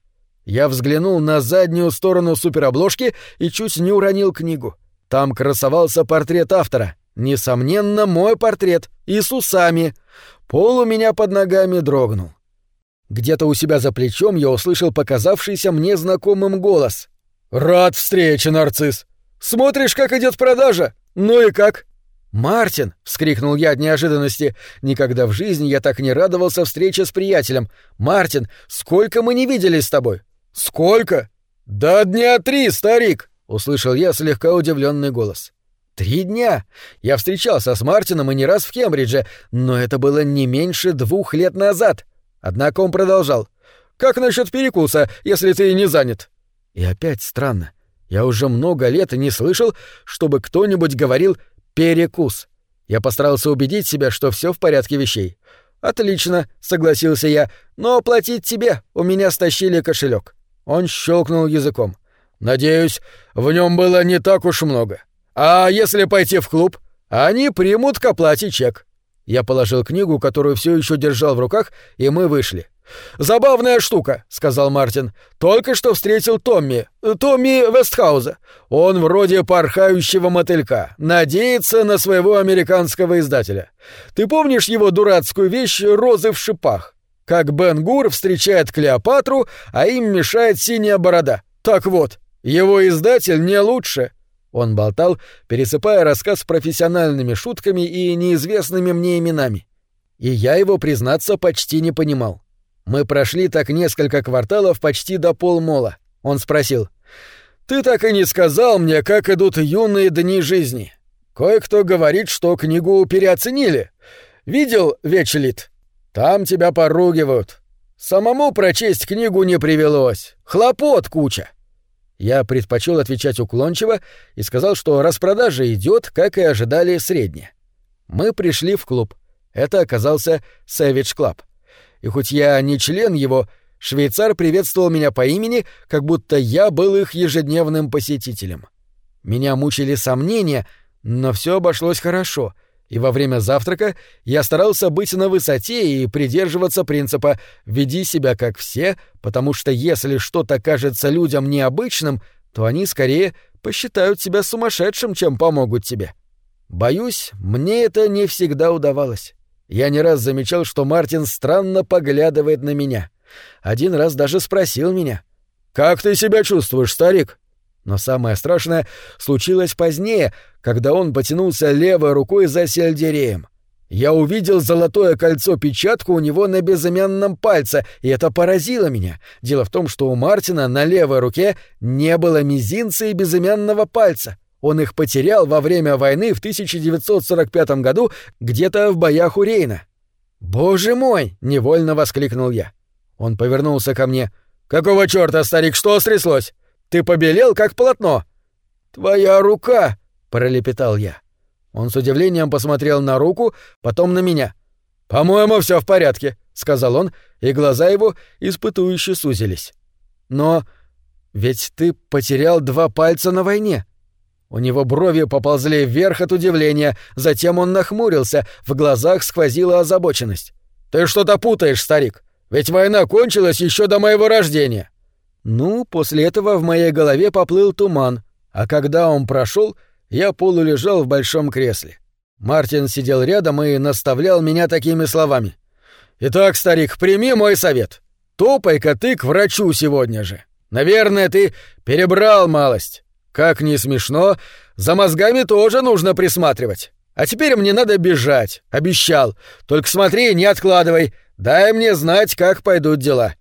Я взглянул на заднюю сторону суперобложки и чуть не уронил книгу. Там красовался портрет автора. Несомненно, мой портрет. И с усами. Пол у меня под ногами дрогнул. Где-то у себя за плечом я услышал показавшийся мне знакомым голос. «Рад встрече, нарцисс! Смотришь, как идет продажа? Ну и как?» «Мартин!» — вскрикнул я от неожиданности. Никогда в жизни я так не радовался встрече с приятелем. «Мартин, сколько мы не виделись с тобой?» «Сколько?» «Да дня три, старик!» — услышал я слегка удивленный голос. «Три дня! Я встречался с Мартином и не раз в Кембридже, но это было не меньше двух лет назад!» Однако он продолжал. «Как насчет перекуса, если ты не занят?» И опять странно. Я уже много лет не слышал, чтобы кто-нибудь говорил Перекус. Я постарался убедить себя, что все в порядке вещей. Отлично, согласился я, но платить тебе, у меня стащили кошелек. Он щелкнул языком. Надеюсь, в нем было не так уж много. А если пойти в клуб, они примут к оплате чек. Я положил книгу, которую все еще держал в руках, и мы вышли. «Забавная штука», — сказал Мартин. «Только что встретил Томми. Томми Вестхауза. Он вроде порхающего мотылька. Надеется на своего американского издателя. Ты помнишь его дурацкую вещь «Розы в шипах»? Как Бен Гур встречает Клеопатру, а им мешает синяя борода. Так вот, его издатель не лучше». Он болтал, пересыпая рассказ профессиональными шутками и неизвестными мне именами. И я его, признаться, почти не понимал. Мы прошли так несколько кварталов почти до полмола. Он спросил. «Ты так и не сказал мне, как идут юные дни жизни. Кое-кто говорит, что книгу переоценили. Видел Вечелит?» Там тебя поругивают. Самому прочесть книгу не привелось. Хлопот куча. Я предпочел отвечать уклончиво и сказал, что распродажа идет, как и ожидали, средняя. Мы пришли в клуб. Это оказался Savage Club. И хоть я не член его, швейцар приветствовал меня по имени, как будто я был их ежедневным посетителем. Меня мучили сомнения, но все обошлось хорошо, и во время завтрака я старался быть на высоте и придерживаться принципа «веди себя как все», потому что если что-то кажется людям необычным, то они скорее посчитают себя сумасшедшим, чем помогут тебе. Боюсь, мне это не всегда удавалось. Я не раз замечал, что Мартин странно поглядывает на меня. Один раз даже спросил меня. «Как ты себя чувствуешь, старик?» Но самое страшное случилось позднее, когда он потянулся левой рукой за сельдереем. Я увидел золотое кольцо-печатку у него на безымянном пальце, и это поразило меня. Дело в том, что у Мартина на левой руке не было мизинца и безымянного пальца. Он их потерял во время войны в 1945 году где-то в боях у Рейна. «Боже мой!» — невольно воскликнул я. Он повернулся ко мне. «Какого чёрта, старик, что стряслось? Ты побелел, как полотно!» «Твоя рука!» — пролепетал я. Он с удивлением посмотрел на руку, потом на меня. «По-моему, все в порядке», — сказал он, и глаза его испытующе сузились. «Но ведь ты потерял два пальца на войне», у него брови поползли вверх от удивления, затем он нахмурился, в глазах сквозила озабоченность. «Ты что-то путаешь, старик, ведь война кончилась еще до моего рождения». Ну, после этого в моей голове поплыл туман, а когда он прошел, я полулежал в большом кресле. Мартин сидел рядом и наставлял меня такими словами. «Итак, старик, прими мой совет. Топай-ка ты к врачу сегодня же. Наверное, ты перебрал малость. Как не смешно, за мозгами тоже нужно присматривать. А теперь мне надо бежать, обещал. Только смотри, не откладывай. Дай мне знать, как пойдут дела.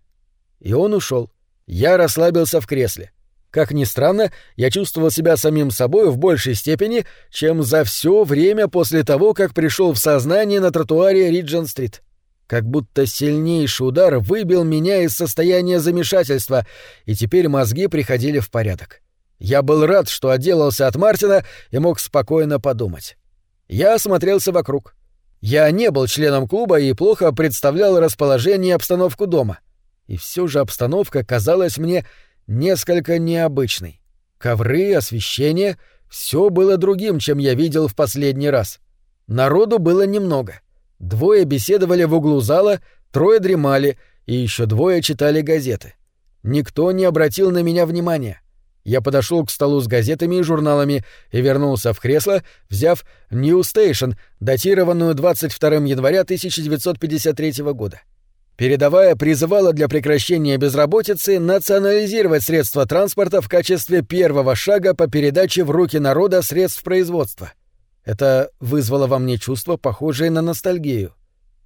И он ушел. Я расслабился в кресле. Как ни странно, я чувствовал себя самим собой в большей степени, чем за все время после того, как пришел в сознание на тротуаре Риджен-стрит. Как будто сильнейший удар выбил меня из состояния замешательства, и теперь мозги приходили в порядок. Я был рад, что отделался от Мартина и мог спокойно подумать. Я осмотрелся вокруг. Я не был членом клуба и плохо представлял расположение и обстановку дома. И все же обстановка казалась мне несколько необычной. Ковры, освещение — все было другим, чем я видел в последний раз. Народу было немного. Двое беседовали в углу зала, трое дремали, и еще двое читали газеты. Никто не обратил на меня внимания. Я подошел к столу с газетами и журналами и вернулся в кресло, взяв New Station, датированную 22 января 1953 года. Передовая призывала для прекращения безработицы национализировать средства транспорта в качестве первого шага по передаче в руки народа средств производства. Это вызвало во мне чувство, похожее на ностальгию.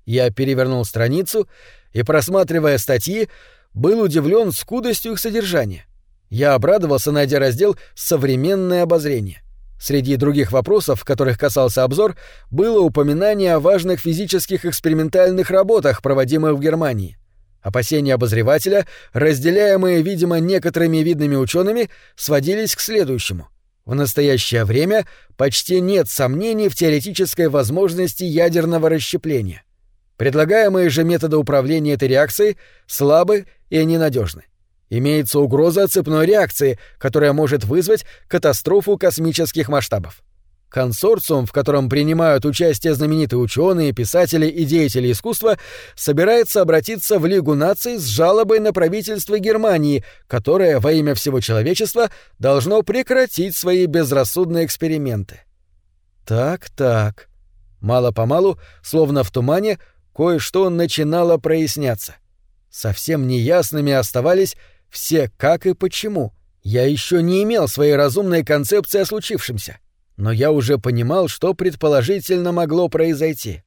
Я перевернул страницу и, просматривая статьи, был удивлен скудостью их содержания. Я обрадовался, найдя раздел «Современное обозрение». Среди других вопросов, которых касался обзор, было упоминание о важных физических экспериментальных работах, проводимых в Германии. Опасения обозревателя, разделяемые, видимо, некоторыми видными учеными, сводились к следующему. В настоящее время почти нет сомнений в теоретической возможности ядерного расщепления. Предлагаемые же методы управления этой реакцией слабы и ненадежны. Имеется угроза цепной реакции, которая может вызвать катастрофу космических масштабов. Консорциум, в котором принимают участие знаменитые ученые, писатели и деятели искусства, собирается обратиться в Лигу наций с жалобой на правительство Германии, которое во имя всего человечества должно прекратить свои безрассудные эксперименты. Так-так. Мало-помалу, словно в тумане, кое-что начинало проясняться. Совсем неясными оставались все как и почему. Я еще не имел своей разумной концепции о случившемся. Но я уже понимал, что предположительно могло произойти.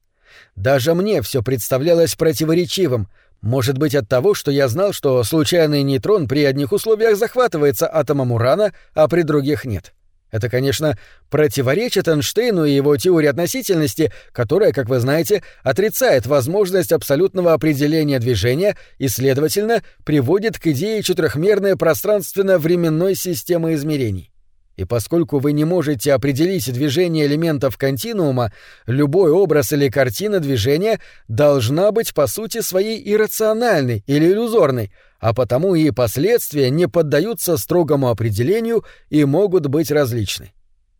Даже мне все представлялось противоречивым, может быть от того, что я знал, что случайный нейтрон при одних условиях захватывается атомом урана, а при других нет. Это, конечно, противоречит Эйнштейну и его теории относительности, которая, как вы знаете, отрицает возможность абсолютного определения движения и, следовательно, приводит к идее четырехмерной пространственно-временной системы измерений. И поскольку вы не можете определить движение элементов континуума, любой образ или картина движения должна быть по сути своей иррациональной или иллюзорной, а потому и последствия не поддаются строгому определению и могут быть различны.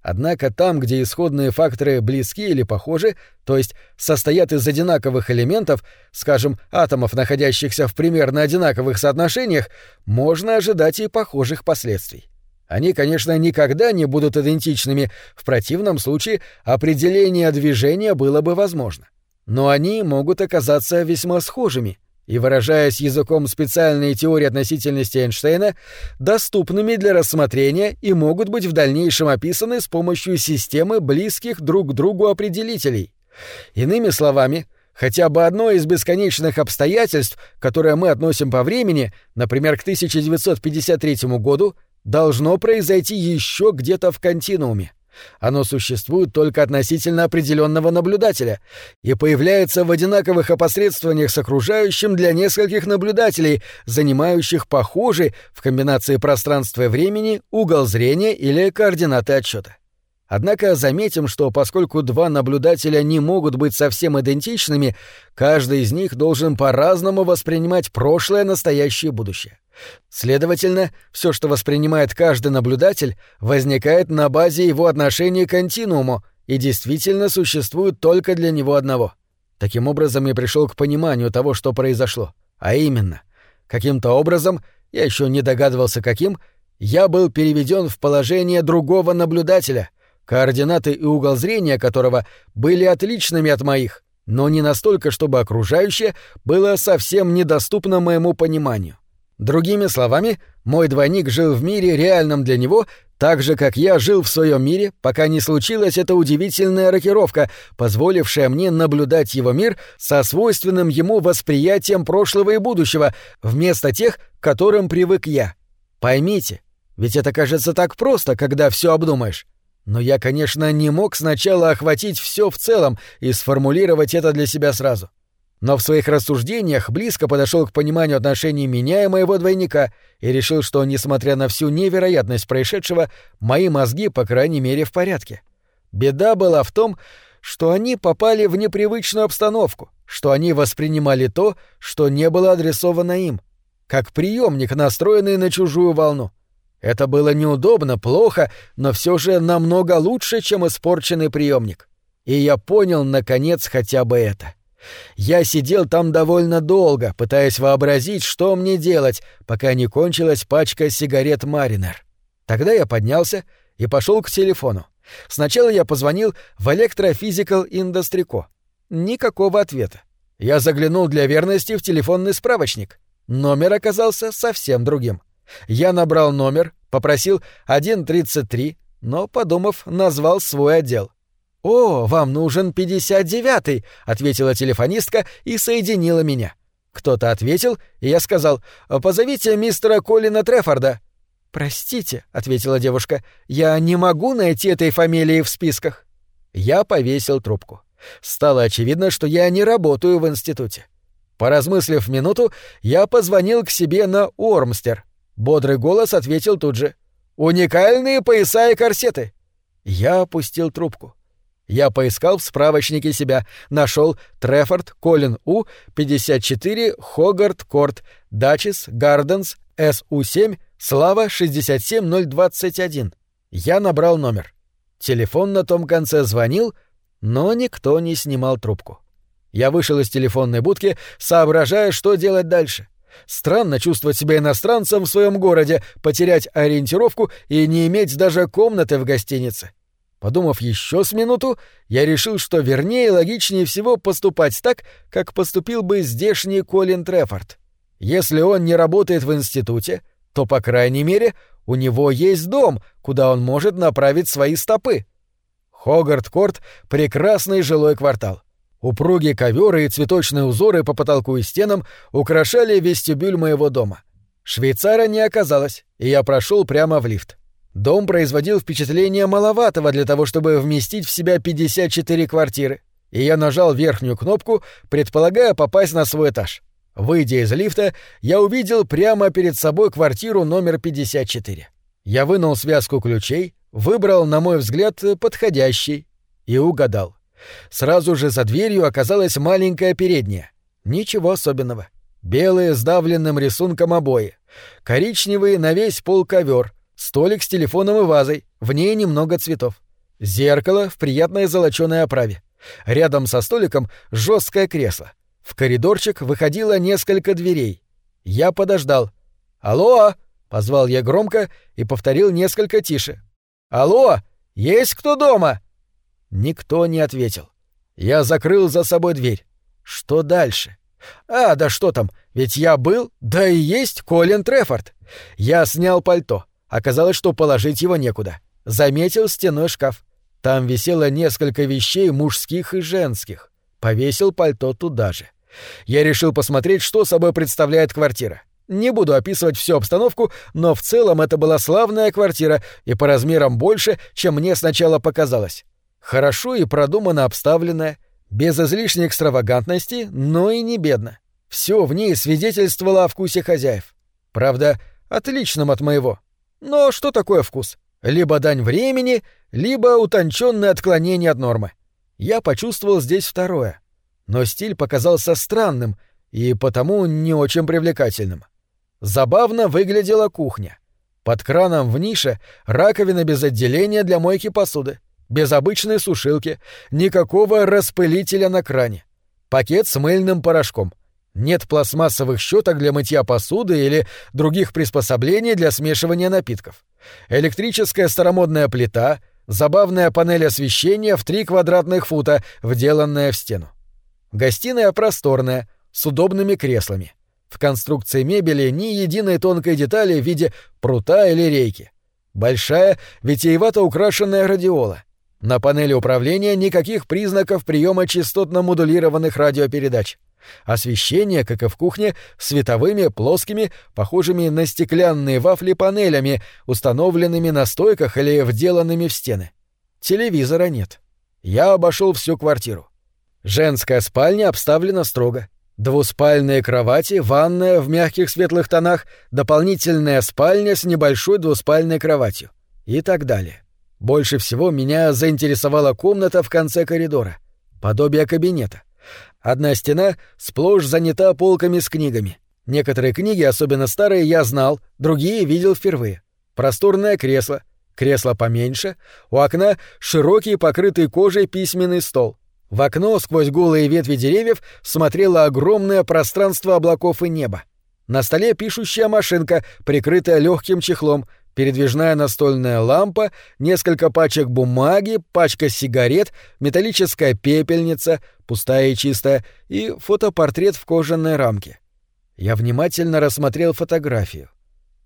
Однако там, где исходные факторы близки или похожи, то есть состоят из одинаковых элементов, скажем, атомов, находящихся в примерно одинаковых соотношениях, можно ожидать и похожих последствий. Они, конечно, никогда не будут идентичными, в противном случае определение движения было бы возможно. Но они могут оказаться весьма схожими и, выражаясь языком специальной теории относительности Эйнштейна, доступными для рассмотрения и могут быть в дальнейшем описаны с помощью системы близких друг к другу определителей. Иными словами, хотя бы одно из бесконечных обстоятельств, которое мы относим по времени, например, к 1953 году, должно произойти еще где-то в континууме. Оно существует только относительно определенного наблюдателя и появляется в одинаковых опосредствованиях с окружающим для нескольких наблюдателей, занимающих похожий в комбинации пространства и времени угол зрения или координаты отсчета. Однако заметим, что поскольку два наблюдателя не могут быть совсем идентичными, каждый из них должен по-разному воспринимать прошлое, настоящее и будущее. Следовательно, все, что воспринимает каждый наблюдатель, возникает на базе его отношения к континууму и действительно существует только для него одного. Таким образом, я пришел к пониманию того, что произошло. А именно, каким-то образом, я еще не догадывался каким, я был переведен в положение другого наблюдателя — координаты и угол зрения которого были отличными от моих, но не настолько, чтобы окружающее было совсем недоступно моему пониманию. Другими словами, мой двойник жил в мире реальном для него, так же, как я жил в своем мире, пока не случилась эта удивительная рокировка, позволившая мне наблюдать его мир со свойственным ему восприятием прошлого и будущего, вместо тех, к которым привык я. Поймите, ведь это кажется так просто, когда все обдумаешь. Но я, конечно, не мог сначала охватить все в целом и сформулировать это для себя сразу. Но в своих рассуждениях близко подошел к пониманию отношений меня и моего двойника и решил, что, несмотря на всю невероятность происшедшего, мои мозги, по крайней мере, в порядке. Беда была в том, что они попали в непривычную обстановку, что они воспринимали то, что не было адресовано им, как приемник, настроенный на чужую волну. Это было неудобно, плохо, но все же намного лучше, чем испорченный приемник. И я понял, наконец, хотя бы это. Я сидел там довольно долго, пытаясь вообразить, что мне делать, пока не кончилась пачка сигарет Маринер. Тогда я поднялся и пошел к телефону. Сначала я позвонил в Electrophysical Industry. Никакого ответа. Я заглянул для верности в телефонный справочник. Номер оказался совсем другим. Я набрал номер, попросил 133, но, подумав, назвал свой отдел. «О, вам нужен 59-й», — ответила телефонистка и соединила меня. Кто-то ответил, и я сказал, «Позовите мистера Колина Трефорда». «Простите», — ответила девушка, — «я не могу найти этой фамилии в списках». Я повесил трубку. Стало очевидно, что я не работаю в институте. Поразмыслив минуту, я позвонил к себе на Ормстер — Бодрый голос ответил тут же. «Уникальные пояса и корсеты!» Я опустил трубку. Я поискал в справочнике себя, нашел Трефорд, Колин У, 54, Хогарт, Корт, Дачис, Гарденс, СУ-7, Слава, 67021. Я набрал номер. Телефон на том конце звонил, но никто не снимал трубку. Я вышел из телефонной будки, соображая, что делать дальше. Странно чувствовать себя иностранцем в своем городе, потерять ориентировку и не иметь даже комнаты в гостинице. Подумав еще с минуту, я решил, что вернее и логичнее всего поступать так, как поступил бы здешний Колин Трефорд. Если он не работает в институте, то, по крайней мере, у него есть дом, куда он может направить свои стопы. Хогарт-Корт — прекрасный жилой квартал. Упругие коверы и цветочные узоры по потолку и стенам украшали вестибюль моего дома. Швейцара не оказалось, и я прошел прямо в лифт. Дом производил впечатление маловатого для того, чтобы вместить в себя 54 квартиры, и я нажал верхнюю кнопку, предполагая попасть на свой этаж. Выйдя из лифта, я увидел прямо перед собой квартиру номер 54. Я вынул связку ключей, выбрал, на мой взгляд, подходящий и угадал. Сразу же за дверью оказалась маленькая передняя. Ничего особенного. Белые с давленным рисунком обои. Коричневый на весь пол ковер, столик с телефоном и вазой, в ней немного цветов. Зеркало в приятной золоченой оправе. Рядом со столиком жесткое кресло. В коридорчик выходило несколько дверей. Я подождал. «Алло!» — позвал я громко и повторил несколько тише. «Алло! Есть кто дома?» Никто не ответил. Я закрыл за собой дверь. Что дальше? А, да что там, ведь я был, да и есть Колин Трефорд. Я снял пальто. Оказалось, что положить его некуда. Заметил стеной шкаф. Там висело несколько вещей мужских и женских. Повесил пальто туда же. Я решил посмотреть, что собой представляет квартира. Не буду описывать всю обстановку, но в целом это была славная квартира и по размерам больше, чем мне сначала показалось. Хорошо и продуманно обставленная, без излишней экстравагантности, но и не бедно. Все в ней свидетельствовало о вкусе хозяев. Правда, отличном от моего. Но что такое вкус? Либо дань времени, либо утонченное отклонение от нормы. Я почувствовал здесь второе. Но стиль показался странным и потому не очень привлекательным. Забавно выглядела кухня. Под краном в нише раковина без отделения для мойки посуды без обычной сушилки, никакого распылителя на кране. Пакет с мыльным порошком. Нет пластмассовых щеток для мытья посуды или других приспособлений для смешивания напитков. Электрическая старомодная плита, забавная панель освещения в три квадратных фута, вделанная в стену. Гостиная просторная, с удобными креслами. В конструкции мебели ни единой тонкой детали в виде прута или рейки. Большая, витиевато украшенная радиола — на панели управления никаких признаков приема частотно-модулированных радиопередач. Освещение, как и в кухне, световыми, плоскими, похожими на стеклянные вафли панелями, установленными на стойках или вделанными в стены. Телевизора нет. Я обошел всю квартиру. Женская спальня обставлена строго. Двуспальные кровати, ванная в мягких светлых тонах, дополнительная спальня с небольшой двуспальной кроватью. И так далее. Больше всего меня заинтересовала комната в конце коридора, подобие кабинета. Одна стена сплошь занята полками с книгами. Некоторые книги, особенно старые, я знал, другие видел впервые. Просторное кресло, кресло поменьше, у окна широкий покрытый кожей письменный стол. В окно сквозь голые ветви деревьев смотрело огромное пространство облаков и неба. На столе пишущая машинка, прикрытая легким чехлом, передвижная настольная лампа, несколько пачек бумаги, пачка сигарет, металлическая пепельница, пустая и чистая, и фотопортрет в кожаной рамке. Я внимательно рассмотрел фотографию.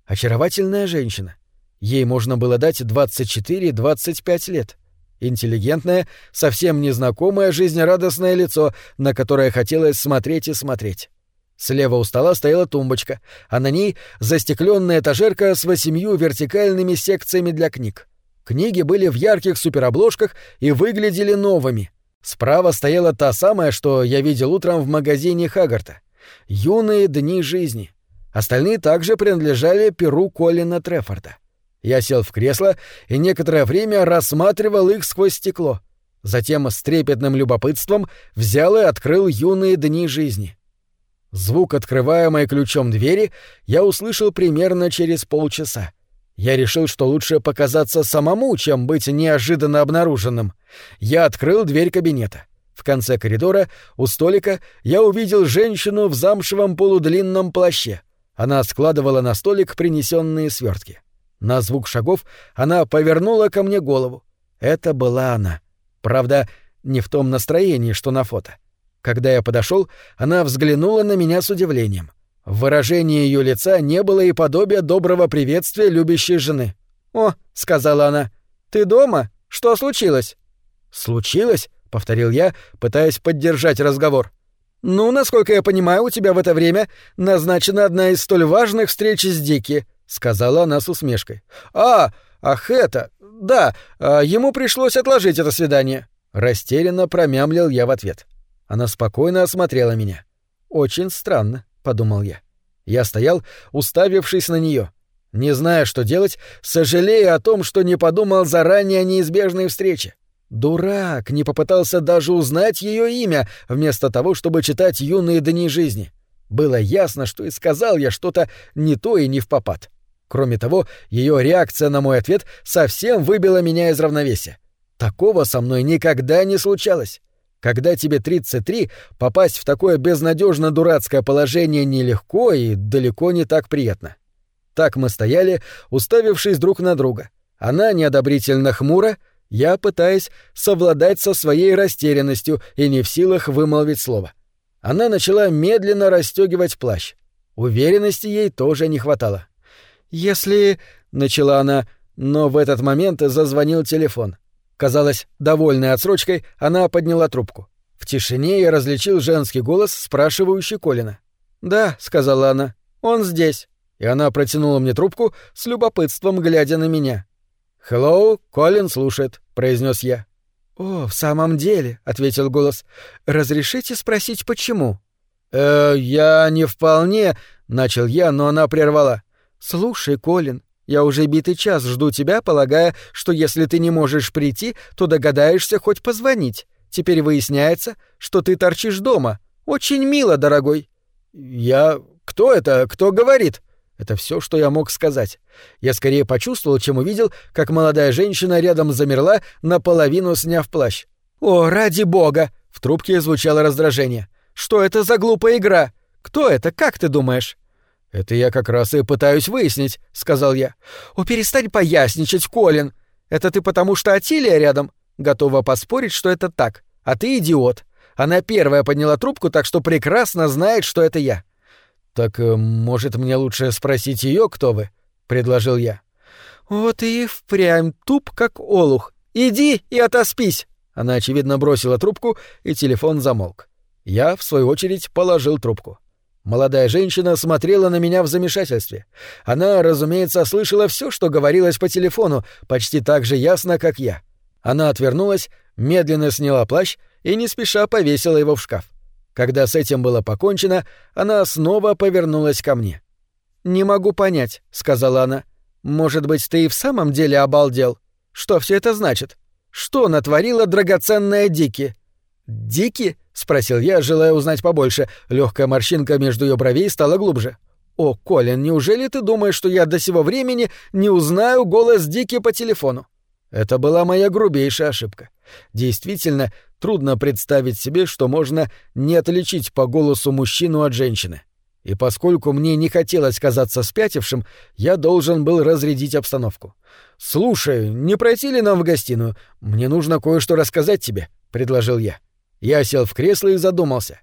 Очаровательная женщина. Ей можно было дать 24-25 лет. Интеллигентное, совсем незнакомое жизнерадостное лицо, на которое хотелось смотреть и смотреть. Слева у стола стояла тумбочка, а на ней застекленная этажерка с восемью вертикальными секциями для книг. Книги были в ярких суперобложках и выглядели новыми. Справа стояла та самая, что я видел утром в магазине Хагарта. «Юные дни жизни». Остальные также принадлежали перу Колина Трефорда. Я сел в кресло и некоторое время рассматривал их сквозь стекло. Затем с трепетным любопытством взял и открыл «Юные дни жизни». Звук открываемой ключом двери я услышал примерно через полчаса. Я решил, что лучше показаться самому, чем быть неожиданно обнаруженным. Я открыл дверь кабинета. В конце коридора, у столика, я увидел женщину в замшевом полудлинном плаще. Она складывала на столик принесенные свертки. На звук шагов она повернула ко мне голову. Это была она. Правда, не в том настроении, что на фото. Когда я подошел, она взглянула на меня с удивлением. В выражении ее лица не было и подобия доброго приветствия любящей жены. «О», — сказала она, — «ты дома? Что случилось?» «Случилось?» — повторил я, пытаясь поддержать разговор. «Ну, насколько я понимаю, у тебя в это время назначена одна из столь важных встреч с Дики», — сказала она с усмешкой. «А, Ах, это... Да, а ему пришлось отложить это свидание». Растерянно промямлил я в ответ. Она спокойно осмотрела меня. «Очень странно», — подумал я. Я стоял, уставившись на нее, не зная, что делать, сожалея о том, что не подумал заранее о неизбежной встрече. Дурак, не попытался даже узнать ее имя, вместо того, чтобы читать юные дни жизни. Было ясно, что и сказал я что-то не то и не в попад. Кроме того, ее реакция на мой ответ совсем выбила меня из равновесия. Такого со мной никогда не случалось. Когда тебе 33, попасть в такое безнадежно дурацкое положение нелегко и далеко не так приятно. Так мы стояли, уставившись друг на друга. Она неодобрительно хмуро, я пытаясь совладать со своей растерянностью и не в силах вымолвить слово. Она начала медленно расстегивать плащ. Уверенности ей тоже не хватало. «Если...» — начала она, но в этот момент зазвонил телефон. Казалось, довольная отсрочкой, она подняла трубку. В тишине я различил женский голос, спрашивающий Колина. «Да», — сказала она, — «он здесь». И она протянула мне трубку с любопытством, глядя на меня. «Хеллоу, Колин слушает», — произнес я. «О, в самом деле», — ответил голос. «Разрешите спросить, почему?» «Э, я не вполне...» — начал я, но она прервала. «Слушай, Колин, я уже битый час жду тебя, полагая, что если ты не можешь прийти, то догадаешься хоть позвонить. Теперь выясняется, что ты торчишь дома. Очень мило, дорогой». «Я... Кто это? Кто говорит?» Это все, что я мог сказать. Я скорее почувствовал, чем увидел, как молодая женщина рядом замерла, наполовину сняв плащ. «О, ради бога!» — в трубке звучало раздражение. «Что это за глупая игра? Кто это, как ты думаешь?» «Это я как раз и пытаюсь выяснить», — сказал я. «О, перестань поясничать, Колин! Это ты потому, что Атилия рядом? Готова поспорить, что это так. А ты идиот. Она первая подняла трубку, так что прекрасно знает, что это я. «Так, э, может, мне лучше спросить ее, кто вы?» — предложил я. «Вот и впрямь туп, как олух. Иди и отоспись!» Она, очевидно, бросила трубку, и телефон замолк. Я, в свою очередь, положил трубку. Молодая женщина смотрела на меня в замешательстве. Она, разумеется, слышала все, что говорилось по телефону, почти так же ясно, как я. Она отвернулась, медленно сняла плащ и не спеша повесила его в шкаф. Когда с этим было покончено, она снова повернулась ко мне. «Не могу понять», — сказала она. «Может быть, ты и в самом деле обалдел? Что все это значит? Что натворила драгоценная Дики?» «Дики?» — спросил я, желая узнать побольше. Легкая морщинка между ее бровей стала глубже. «О, Колин, неужели ты думаешь, что я до сего времени не узнаю голос Дики по телефону?» Это была моя грубейшая ошибка. Действительно, трудно представить себе, что можно не отличить по голосу мужчину от женщины. И поскольку мне не хотелось казаться спятившим, я должен был разрядить обстановку. «Слушай, не пройти ли нам в гостиную? Мне нужно кое-что рассказать тебе», — предложил я. Я сел в кресло и задумался.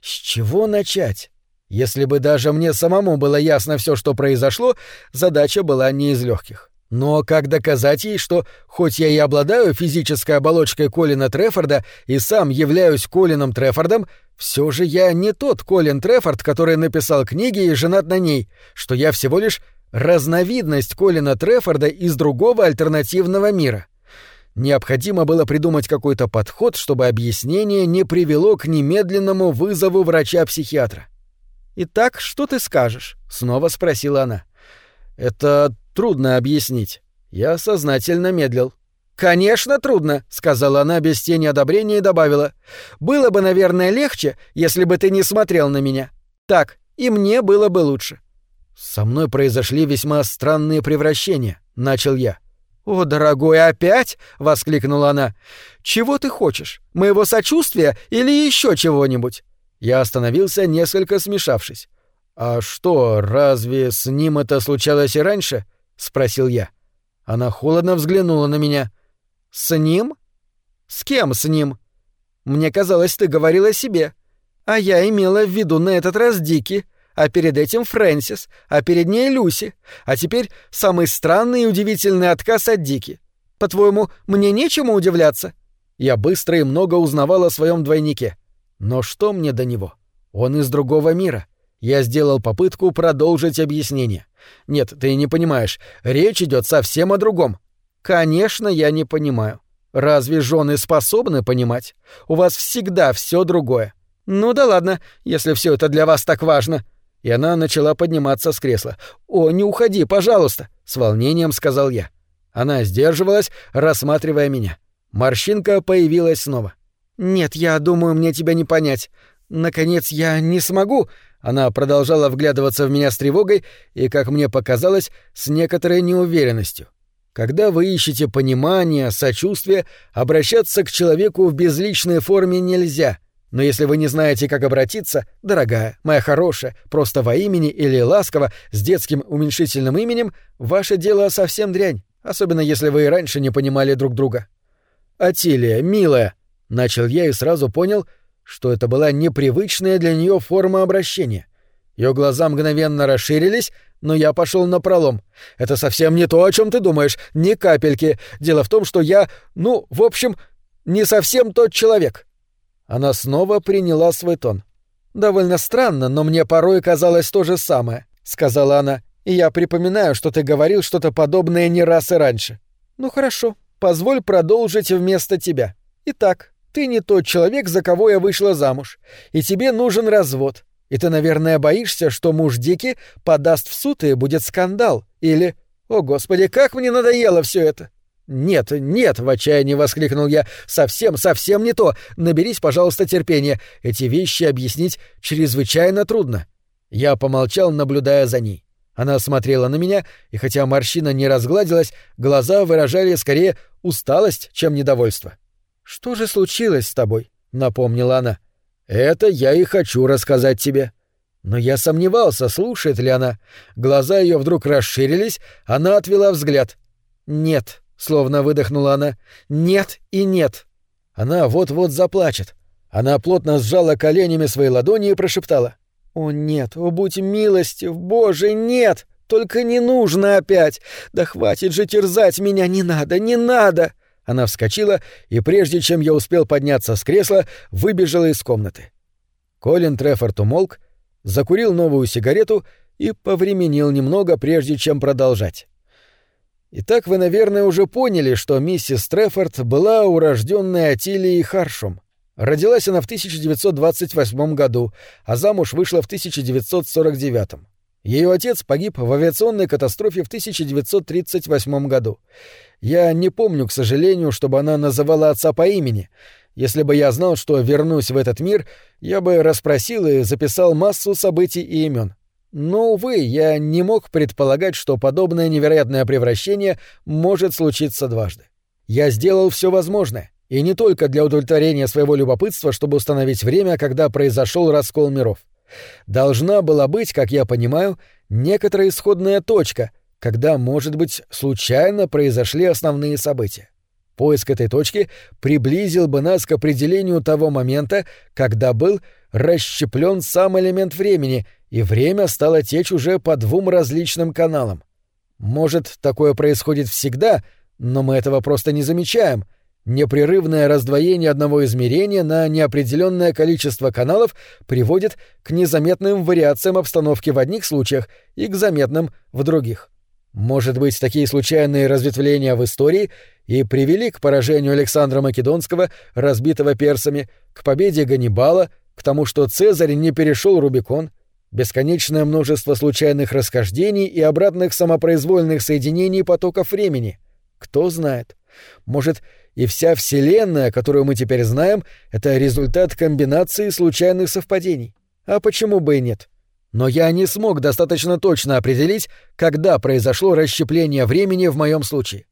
С чего начать? Если бы даже мне самому было ясно все, что произошло, задача была не из легких. Но как доказать ей, что, хоть я и обладаю физической оболочкой Колина Трефорда и сам являюсь Колином Трефордом, все же я не тот Колин Трефорд, который написал книги и женат на ней, что я всего лишь разновидность Колина Трефорда из другого альтернативного мира. Необходимо было придумать какой-то подход, чтобы объяснение не привело к немедленному вызову врача-психиатра. «Итак, что ты скажешь?» — снова спросила она. «Это Трудно объяснить. Я сознательно медлил. «Конечно, трудно», — сказала она без тени одобрения и добавила. «Было бы, наверное, легче, если бы ты не смотрел на меня. Так, и мне было бы лучше». «Со мной произошли весьма странные превращения», — начал я. «О, дорогой, опять?» — воскликнула она. «Чего ты хочешь? Моего сочувствия или еще чего-нибудь?» Я остановился, несколько смешавшись. «А что, разве с ним это случалось и раньше?» — спросил я. Она холодно взглянула на меня. «С ним? С кем с ним? Мне казалось, ты говорила о себе. А я имела в виду на этот раз Дики, а перед этим Фрэнсис, а перед ней Люси, а теперь самый странный и удивительный отказ от Дики. По-твоему, мне нечему удивляться?» Я быстро и много узнавал о своем двойнике. Но что мне до него? Он из другого мира. Я сделал попытку продолжить объяснение — Нет, ты не понимаешь. Речь идет совсем о другом. Конечно, я не понимаю. Разве жены способны понимать? У вас всегда все другое. Ну да ладно, если все это для вас так важно. И она начала подниматься с кресла. О, не уходи, пожалуйста, с волнением сказал я. Она сдерживалась, рассматривая меня. Морщинка появилась снова. Нет, я думаю, мне тебя не понять. Наконец я не смогу. Она продолжала вглядываться в меня с тревогой и, как мне показалось, с некоторой неуверенностью. Когда вы ищете понимание, сочувствие, обращаться к человеку в безличной форме нельзя. Но если вы не знаете, как обратиться, дорогая, моя хорошая, просто во имени или ласково, с детским уменьшительным именем, ваше дело совсем дрянь, особенно если вы и раньше не понимали друг друга. «Атилия, милая», — начал я и сразу понял, что это была непривычная для нее форма обращения. Ее глаза мгновенно расширились, но я пошел на пролом. Это совсем не то, о чем ты думаешь, ни капельки. Дело в том, что я, ну, в общем, не совсем тот человек. Она снова приняла свой тон. Довольно странно, но мне порой казалось то же самое, сказала она. И я припоминаю, что ты говорил что-то подобное не раз и раньше. Ну хорошо, позволь продолжить вместо тебя. Итак, ты не тот человек, за кого я вышла замуж, и тебе нужен развод. И ты, наверное, боишься, что муж Дики подаст в суд и будет скандал. Или... О, Господи, как мне надоело все это! «Нет, нет!» — в отчаянии воскликнул я. «Совсем, совсем не то! Наберись, пожалуйста, терпения. Эти вещи объяснить чрезвычайно трудно». Я помолчал, наблюдая за ней. Она смотрела на меня, и хотя морщина не разгладилась, глаза выражали скорее усталость, чем недовольство. «Что же случилось с тобой?» — напомнила она. Это я и хочу рассказать тебе. Но я сомневался, слушает ли она. Глаза ее вдруг расширились, она отвела взгляд. Нет, словно выдохнула она. Нет и нет. Она вот-вот заплачет. Она плотно сжала коленями свои ладони и прошептала: "О нет, о будь милостив, Боже, нет! Только не нужно опять. Да хватит же терзать меня, не надо, не надо!" Она вскочила и, прежде чем я успел подняться с кресла, выбежала из комнаты. Колин Трефорд умолк, закурил новую сигарету и повременил немного, прежде чем продолжать. Итак, вы, наверное, уже поняли, что миссис Трефорд была урожденной Атилией Харшум. Родилась она в 1928 году, а замуж вышла в 1949. Ее отец погиб в авиационной катастрофе в 1938 году. Я не помню, к сожалению, чтобы она называла отца по имени. Если бы я знал, что вернусь в этот мир, я бы расспросил и записал массу событий и имен. Но, увы, я не мог предполагать, что подобное невероятное превращение может случиться дважды. Я сделал все возможное, и не только для удовлетворения своего любопытства, чтобы установить время, когда произошел раскол миров. Должна была быть, как я понимаю, некоторая исходная точка — когда, может быть, случайно произошли основные события. Поиск этой точки приблизил бы нас к определению того момента, когда был расщеплен сам элемент времени, и время стало течь уже по двум различным каналам. Может, такое происходит всегда, но мы этого просто не замечаем. Непрерывное раздвоение одного измерения на неопределенное количество каналов приводит к незаметным вариациям обстановки в одних случаях и к заметным в других. Может быть, такие случайные разветвления в истории и привели к поражению Александра Македонского, разбитого персами, к победе Ганнибала, к тому, что Цезарь не перешел Рубикон, бесконечное множество случайных расхождений и обратных самопроизвольных соединений потоков времени. Кто знает. Может, и вся Вселенная, которую мы теперь знаем, это результат комбинации случайных совпадений. А почему бы и нет? — но я не смог достаточно точно определить, когда произошло расщепление времени в моем случае.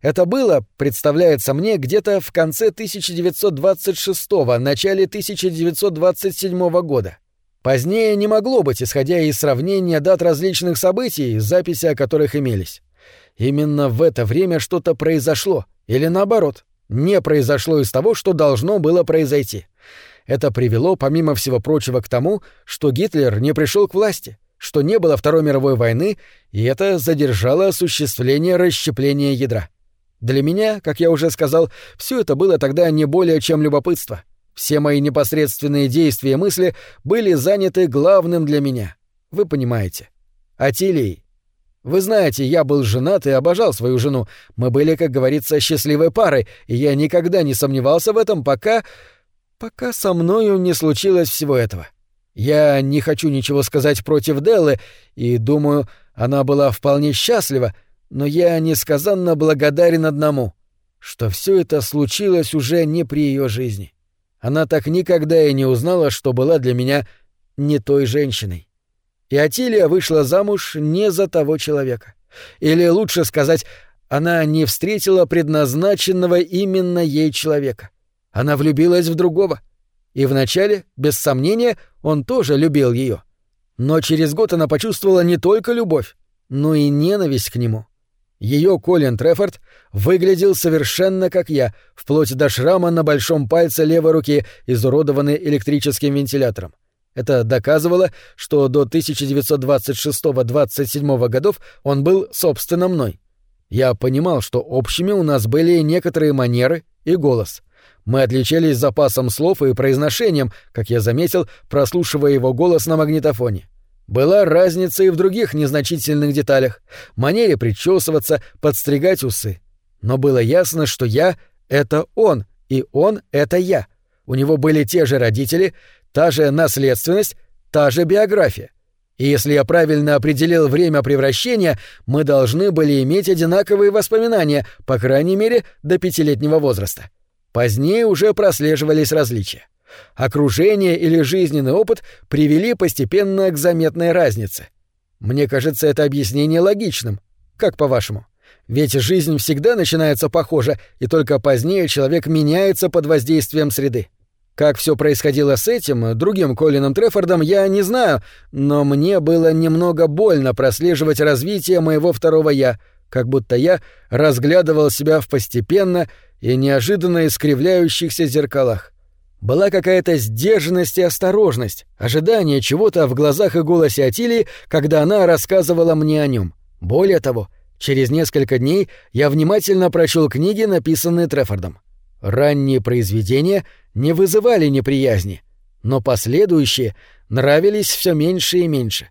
Это было, представляется мне, где-то в конце 1926-го, начале 1927 года. Позднее не могло быть, исходя из сравнения дат различных событий, записи о которых имелись. Именно в это время что-то произошло, или наоборот, не произошло из того, что должно было произойти. Это привело, помимо всего прочего, к тому, что Гитлер не пришел к власти, что не было Второй мировой войны, и это задержало осуществление расщепления ядра. Для меня, как я уже сказал, все это было тогда не более чем любопытство. Все мои непосредственные действия и мысли были заняты главным для меня. Вы понимаете. Атилией. Вы знаете, я был женат и обожал свою жену. Мы были, как говорится, счастливой парой, и я никогда не сомневался в этом, пока... пока со мною не случилось всего этого. Я не хочу ничего сказать против Деллы, и думаю, она была вполне счастлива, но я несказанно благодарен одному, что все это случилось уже не при ее жизни. Она так никогда и не узнала, что была для меня не той женщиной. И Атилия вышла замуж не за того человека. Или лучше сказать, она не встретила предназначенного именно ей человека. Она влюбилась в другого. И вначале, без сомнения, он тоже любил ее. Но через год она почувствовала не только любовь, но и ненависть к нему. Ее Колин Трефорд выглядел совершенно как я, вплоть до шрама на большом пальце левой руки, изуродованный электрическим вентилятором. Это доказывало, что до 1926-27 годов он был, собственно, мной. Я понимал, что общими у нас были некоторые манеры и голос. Мы отличались запасом слов и произношением, как я заметил, прослушивая его голос на магнитофоне. Была разница и в других незначительных деталях — манере причесываться, подстригать усы. Но было ясно, что я — это он, и он — это я. У него были те же родители, та же наследственность, та же биография. И если я правильно определил время превращения, мы должны были иметь одинаковые воспоминания, по крайней мере, до пятилетнего возраста. Позднее уже прослеживались различия. Окружение или жизненный опыт привели постепенно к заметной разнице. Мне кажется это объяснение логичным. Как по-вашему? Ведь жизнь всегда начинается похоже, и только позднее человек меняется под воздействием среды. Как все происходило с этим, другим Колином Трефордом, я не знаю, но мне было немного больно прослеживать развитие моего второго «я», как будто я разглядывал себя в постепенно и неожиданно искривляющихся зеркалах. Была какая-то сдержанность и осторожность, ожидание чего-то в глазах и голосе Атилии, когда она рассказывала мне о нем. Более того, через несколько дней я внимательно прочел книги, написанные Трефордом. Ранние произведения не вызывали неприязни, но последующие нравились все меньше и меньше.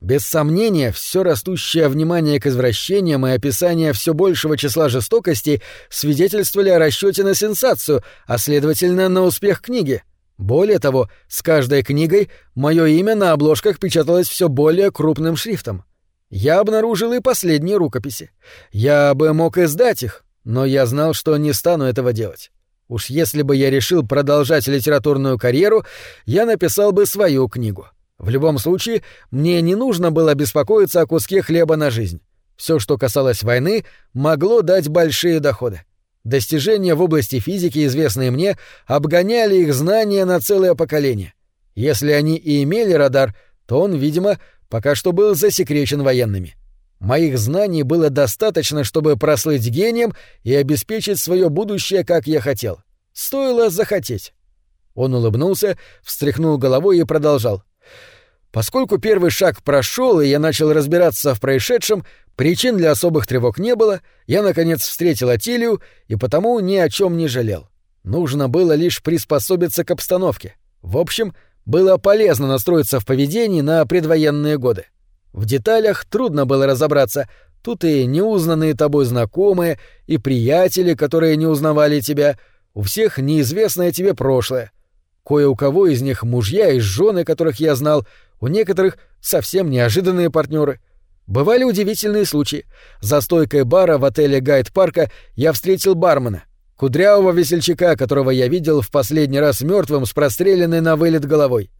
Без сомнения, все растущее внимание к извращениям и описание все большего числа жестокостей свидетельствовали о расчете на сенсацию, а следовательно на успех книги. Более того, с каждой книгой мое имя на обложках печаталось все более крупным шрифтом. Я обнаружил и последние рукописи. Я бы мог издать их, но я знал, что не стану этого делать. Уж если бы я решил продолжать литературную карьеру, я написал бы свою книгу. В любом случае, мне не нужно было беспокоиться о куске хлеба на жизнь. Все, что касалось войны, могло дать большие доходы. Достижения в области физики, известные мне, обгоняли их знания на целое поколение. Если они и имели радар, то он, видимо, пока что был засекречен военными. Моих знаний было достаточно, чтобы прослыть гением и обеспечить свое будущее, как я хотел. Стоило захотеть. Он улыбнулся, встряхнул головой и продолжал. — Поскольку первый шаг прошел, и я начал разбираться в происшедшем, причин для особых тревог не было, я, наконец, встретил Атилию и потому ни о чем не жалел. Нужно было лишь приспособиться к обстановке. В общем, было полезно настроиться в поведении на предвоенные годы. В деталях трудно было разобраться. Тут и неузнанные тобой знакомые, и приятели, которые не узнавали тебя, у всех неизвестное тебе прошлое. Кое у кого из них мужья и жены, которых я знал, у некоторых совсем неожиданные партнеры. Бывали удивительные случаи. За стойкой бара в отеле Гайд-парка я встретил бармена, кудрявого весельчака, которого я видел в последний раз мертвым с простреленной на вылет головой.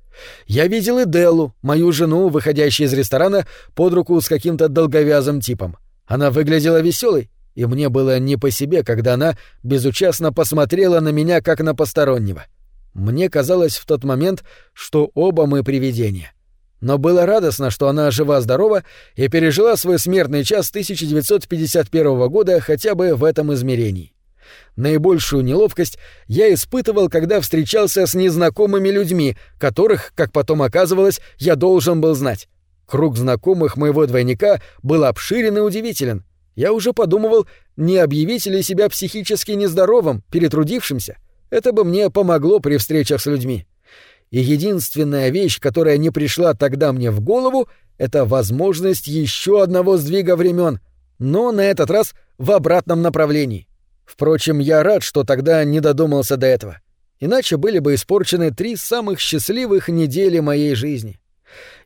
Я видел и Деллу, мою жену, выходящую из ресторана под руку с каким-то долговязым типом. Она выглядела веселой, и мне было не по себе, когда она безучастно посмотрела на меня как на постороннего. Мне казалось в тот момент, что оба мы привидения но было радостно, что она жива-здорова и пережила свой смертный час 1951 года хотя бы в этом измерении. Наибольшую неловкость я испытывал, когда встречался с незнакомыми людьми, которых, как потом оказывалось, я должен был знать. Круг знакомых моего двойника был обширен и удивителен. Я уже подумывал, не объявить ли себя психически нездоровым, перетрудившимся. Это бы мне помогло при встречах с людьми и единственная вещь, которая не пришла тогда мне в голову, — это возможность еще одного сдвига времен, но на этот раз в обратном направлении. Впрочем, я рад, что тогда не додумался до этого. Иначе были бы испорчены три самых счастливых недели моей жизни.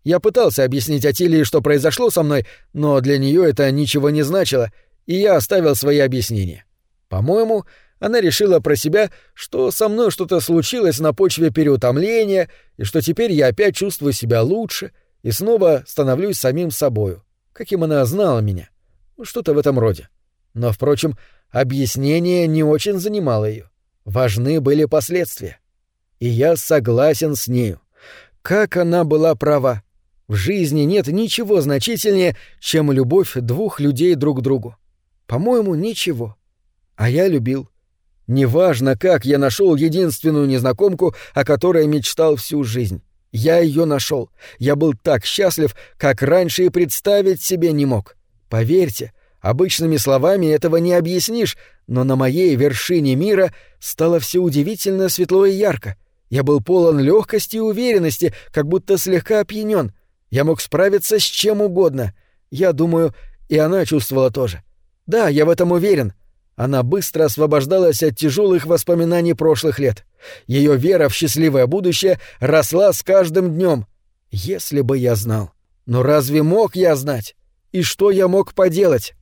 Я пытался объяснить Атилии, что произошло со мной, но для нее это ничего не значило, и я оставил свои объяснения. По-моему, она решила про себя, что со мной что-то случилось на почве переутомления, и что теперь я опять чувствую себя лучше и снова становлюсь самим собою, каким она знала меня. Что-то в этом роде. Но, впрочем, объяснение не очень занимало ее. Важны были последствия. И я согласен с нею. Как она была права. В жизни нет ничего значительнее, чем любовь двух людей друг к другу. По-моему, ничего. А я любил. Неважно, как я нашел единственную незнакомку, о которой мечтал всю жизнь. Я ее нашел. Я был так счастлив, как раньше и представить себе не мог. Поверьте, обычными словами этого не объяснишь, но на моей вершине мира стало все удивительно светло и ярко. Я был полон легкости и уверенности, как будто слегка опьянен. Я мог справиться с чем угодно. Я думаю, и она чувствовала тоже. Да, я в этом уверен. Она быстро освобождалась от тяжелых воспоминаний прошлых лет. Ее вера в счастливое будущее росла с каждым днем. Если бы я знал. Но разве мог я знать? И что я мог поделать?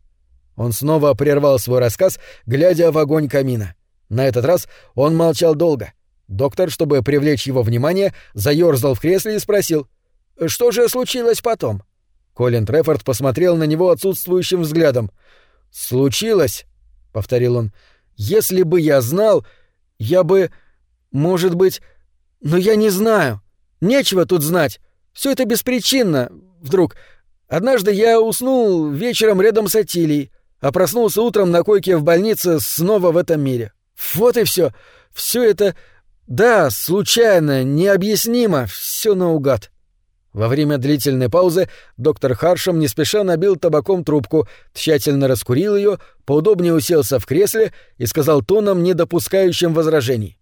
Он снова прервал свой рассказ, глядя в огонь камина. На этот раз он молчал долго. Доктор, чтобы привлечь его внимание, заерзал в кресле и спросил, «Что же случилось потом?» Колин Трефорд посмотрел на него отсутствующим взглядом. «Случилось?» Повторил он. Если бы я знал, я бы, может быть, но я не знаю. Нечего тут знать. Все это беспричинно. Вдруг однажды я уснул вечером рядом с Атилией, а проснулся утром на койке в больнице снова в этом мире. Вот и все. Все это, да, случайно, необъяснимо, все наугад. Во время длительной паузы доктор Харшем не спеша набил табаком трубку, тщательно раскурил ее, поудобнее уселся в кресле и сказал тоном, не допускающим возражений.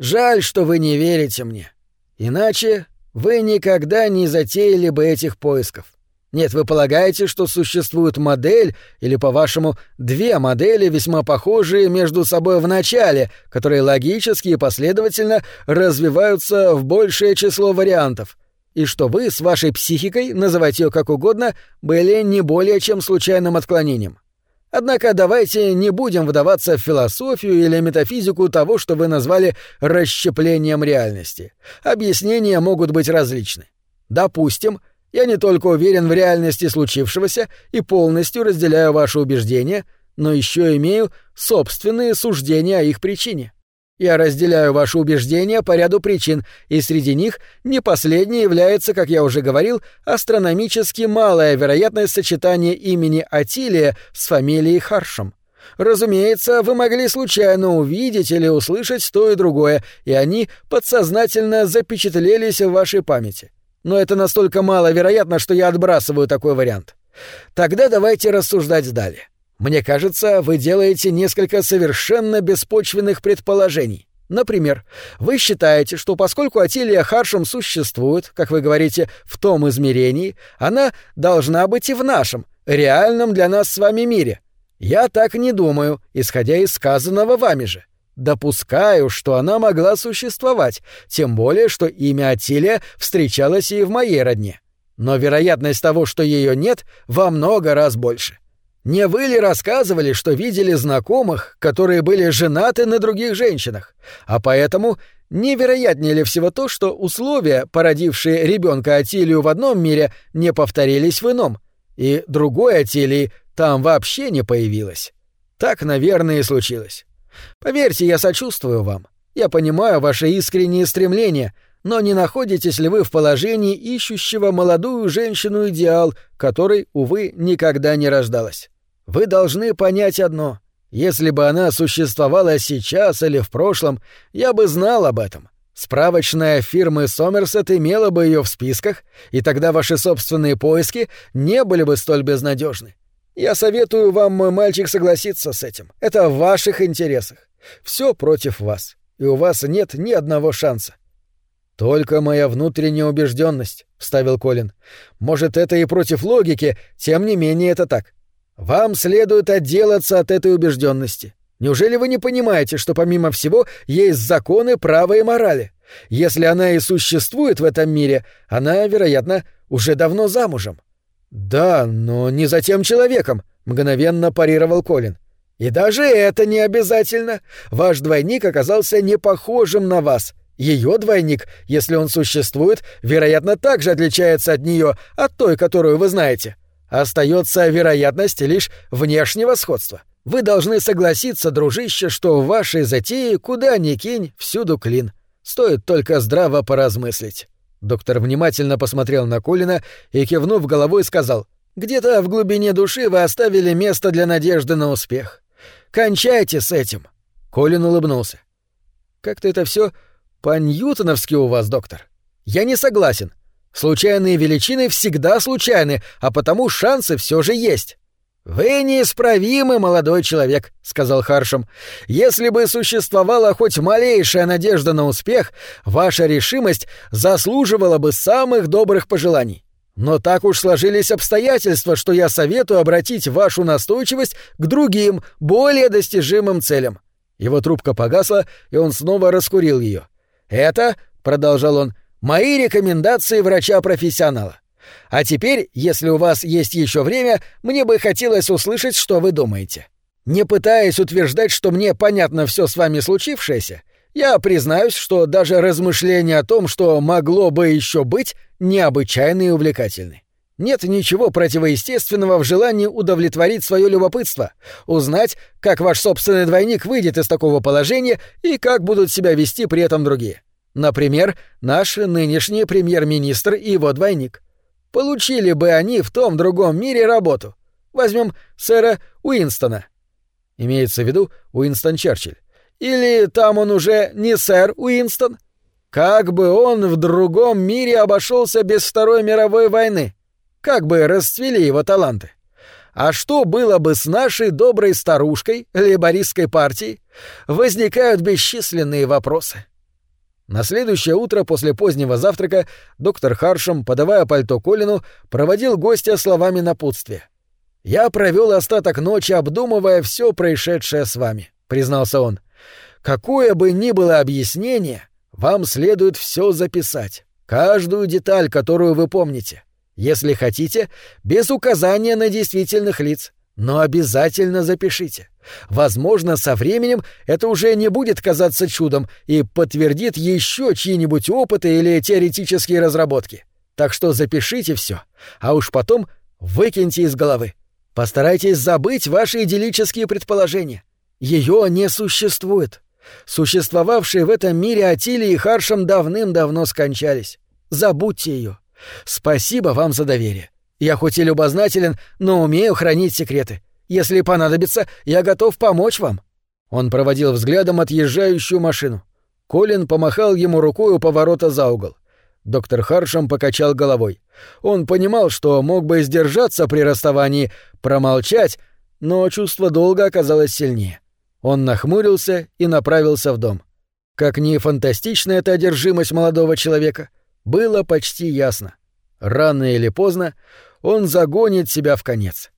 «Жаль, что вы не верите мне. Иначе вы никогда не затеяли бы этих поисков. Нет, вы полагаете, что существует модель, или, по-вашему, две модели, весьма похожие между собой в начале, которые логически и последовательно развиваются в большее число вариантов — и что вы с вашей психикой, называть ее как угодно, были не более чем случайным отклонением. Однако давайте не будем вдаваться в философию или метафизику того, что вы назвали расщеплением реальности. Объяснения могут быть различны. Допустим, я не только уверен в реальности случившегося и полностью разделяю ваши убеждения, но еще имею собственные суждения о их причине. Я разделяю ваши убеждения по ряду причин, и среди них не последнее является, как я уже говорил, астрономически малая вероятность сочетания имени Атилия с фамилией Харшем. Разумеется, вы могли случайно увидеть или услышать то и другое, и они подсознательно запечатлелись в вашей памяти. Но это настолько маловероятно, что я отбрасываю такой вариант. Тогда давайте рассуждать далее. Мне кажется, вы делаете несколько совершенно беспочвенных предположений. Например, вы считаете, что поскольку Атилия Харшем существует, как вы говорите, в том измерении, она должна быть и в нашем, реальном для нас с вами мире. Я так не думаю, исходя из сказанного вами же. Допускаю, что она могла существовать, тем более, что имя Атилия встречалось и в моей родне. Но вероятность того, что ее нет, во много раз больше. Не вы ли рассказывали, что видели знакомых, которые были женаты на других женщинах? А поэтому невероятнее ли всего то, что условия, породившие ребенка Атилию в одном мире, не повторились в ином, и другой Атилии там вообще не появилось? Так, наверное, и случилось. Поверьте, я сочувствую вам. Я понимаю ваши искренние стремления, но не находитесь ли вы в положении ищущего молодую женщину-идеал, которой, увы, никогда не рождалась? Вы должны понять одно. Если бы она существовала сейчас или в прошлом, я бы знал об этом. Справочная фирмы Сомерсет имела бы ее в списках, и тогда ваши собственные поиски не были бы столь безнадежны. Я советую вам, мой мальчик, согласиться с этим. Это в ваших интересах. Все против вас, и у вас нет ни одного шанса. Только моя внутренняя убежденность, вставил Колин. Может, это и против логики, тем не менее это так. Вам следует отделаться от этой убежденности. Неужели вы не понимаете, что помимо всего есть законы права и морали? Если она и существует в этом мире, она, вероятно, уже давно замужем. Да, но не за тем человеком, мгновенно парировал Колин. И даже это не обязательно. Ваш двойник оказался не похожим на вас. Ее двойник, если он существует, вероятно, также отличается от нее, от той, которую вы знаете. Остается вероятность лишь внешнего сходства. Вы должны согласиться, дружище, что в вашей затее куда ни кинь, всюду клин. Стоит только здраво поразмыслить. Доктор внимательно посмотрел на Колина и, кивнув головой, сказал, «Где-то в глубине души вы оставили место для надежды на успех. Кончайте с этим». Колин улыбнулся. «Как-то это все по-ньютоновски у вас, доктор. Я не согласен. Случайные величины всегда случайны, а потому шансы все же есть. «Вы неисправимый молодой человек», — сказал Харшем. «Если бы существовала хоть малейшая надежда на успех, ваша решимость заслуживала бы самых добрых пожеланий. Но так уж сложились обстоятельства, что я советую обратить вашу настойчивость к другим, более достижимым целям». Его трубка погасла, и он снова раскурил ее. «Это», — продолжал он, — «мои рекомендации врача-профессионала. А теперь, если у вас есть еще время, мне бы хотелось услышать, что вы думаете. Не пытаясь утверждать, что мне понятно все с вами случившееся, я признаюсь, что даже размышления о том, что могло бы еще быть, необычайны и увлекательны. Нет ничего противоестественного в желании удовлетворить свое любопытство, узнать, как ваш собственный двойник выйдет из такого положения и как будут себя вести при этом другие. Например, наш нынешний премьер-министр и его двойник. Получили бы они в том другом мире работу. Возьмем сэра Уинстона. Имеется в виду Уинстон Черчилль. Или там он уже не сэр Уинстон? Как бы он в другом мире обошелся без Второй мировой войны? Как бы расцвели его таланты? А что было бы с нашей доброй старушкой, лейбористской партией? Возникают бесчисленные вопросы. На следующее утро после позднего завтрака доктор Харшем, подавая пальто Колину, проводил гостя словами напутствия. «Я провел остаток ночи, обдумывая все происшедшее с вами», — признался он. «Какое бы ни было объяснение, вам следует все записать, каждую деталь, которую вы помните. Если хотите, без указания на действительных лиц, но обязательно запишите. Возможно, со временем это уже не будет казаться чудом и подтвердит еще чьи-нибудь опыты или теоретические разработки. Так что запишите все, а уж потом выкиньте из головы. Постарайтесь забыть ваши идиллические предположения. Ее не существует. Существовавшие в этом мире Атили и Харшем давным-давно скончались. Забудьте ее. Спасибо вам за доверие. Я хоть и любознателен, но умею хранить секреты. Если понадобится, я готов помочь вам». Он проводил взглядом отъезжающую машину. Колин помахал ему рукой у поворота за угол. Доктор Харшем покачал головой. Он понимал, что мог бы сдержаться при расставании, промолчать, но чувство долга оказалось сильнее. Он нахмурился и направился в дом. Как ни фантастична эта одержимость молодого человека, было почти ясно. Рано или поздно он загонит себя в конец.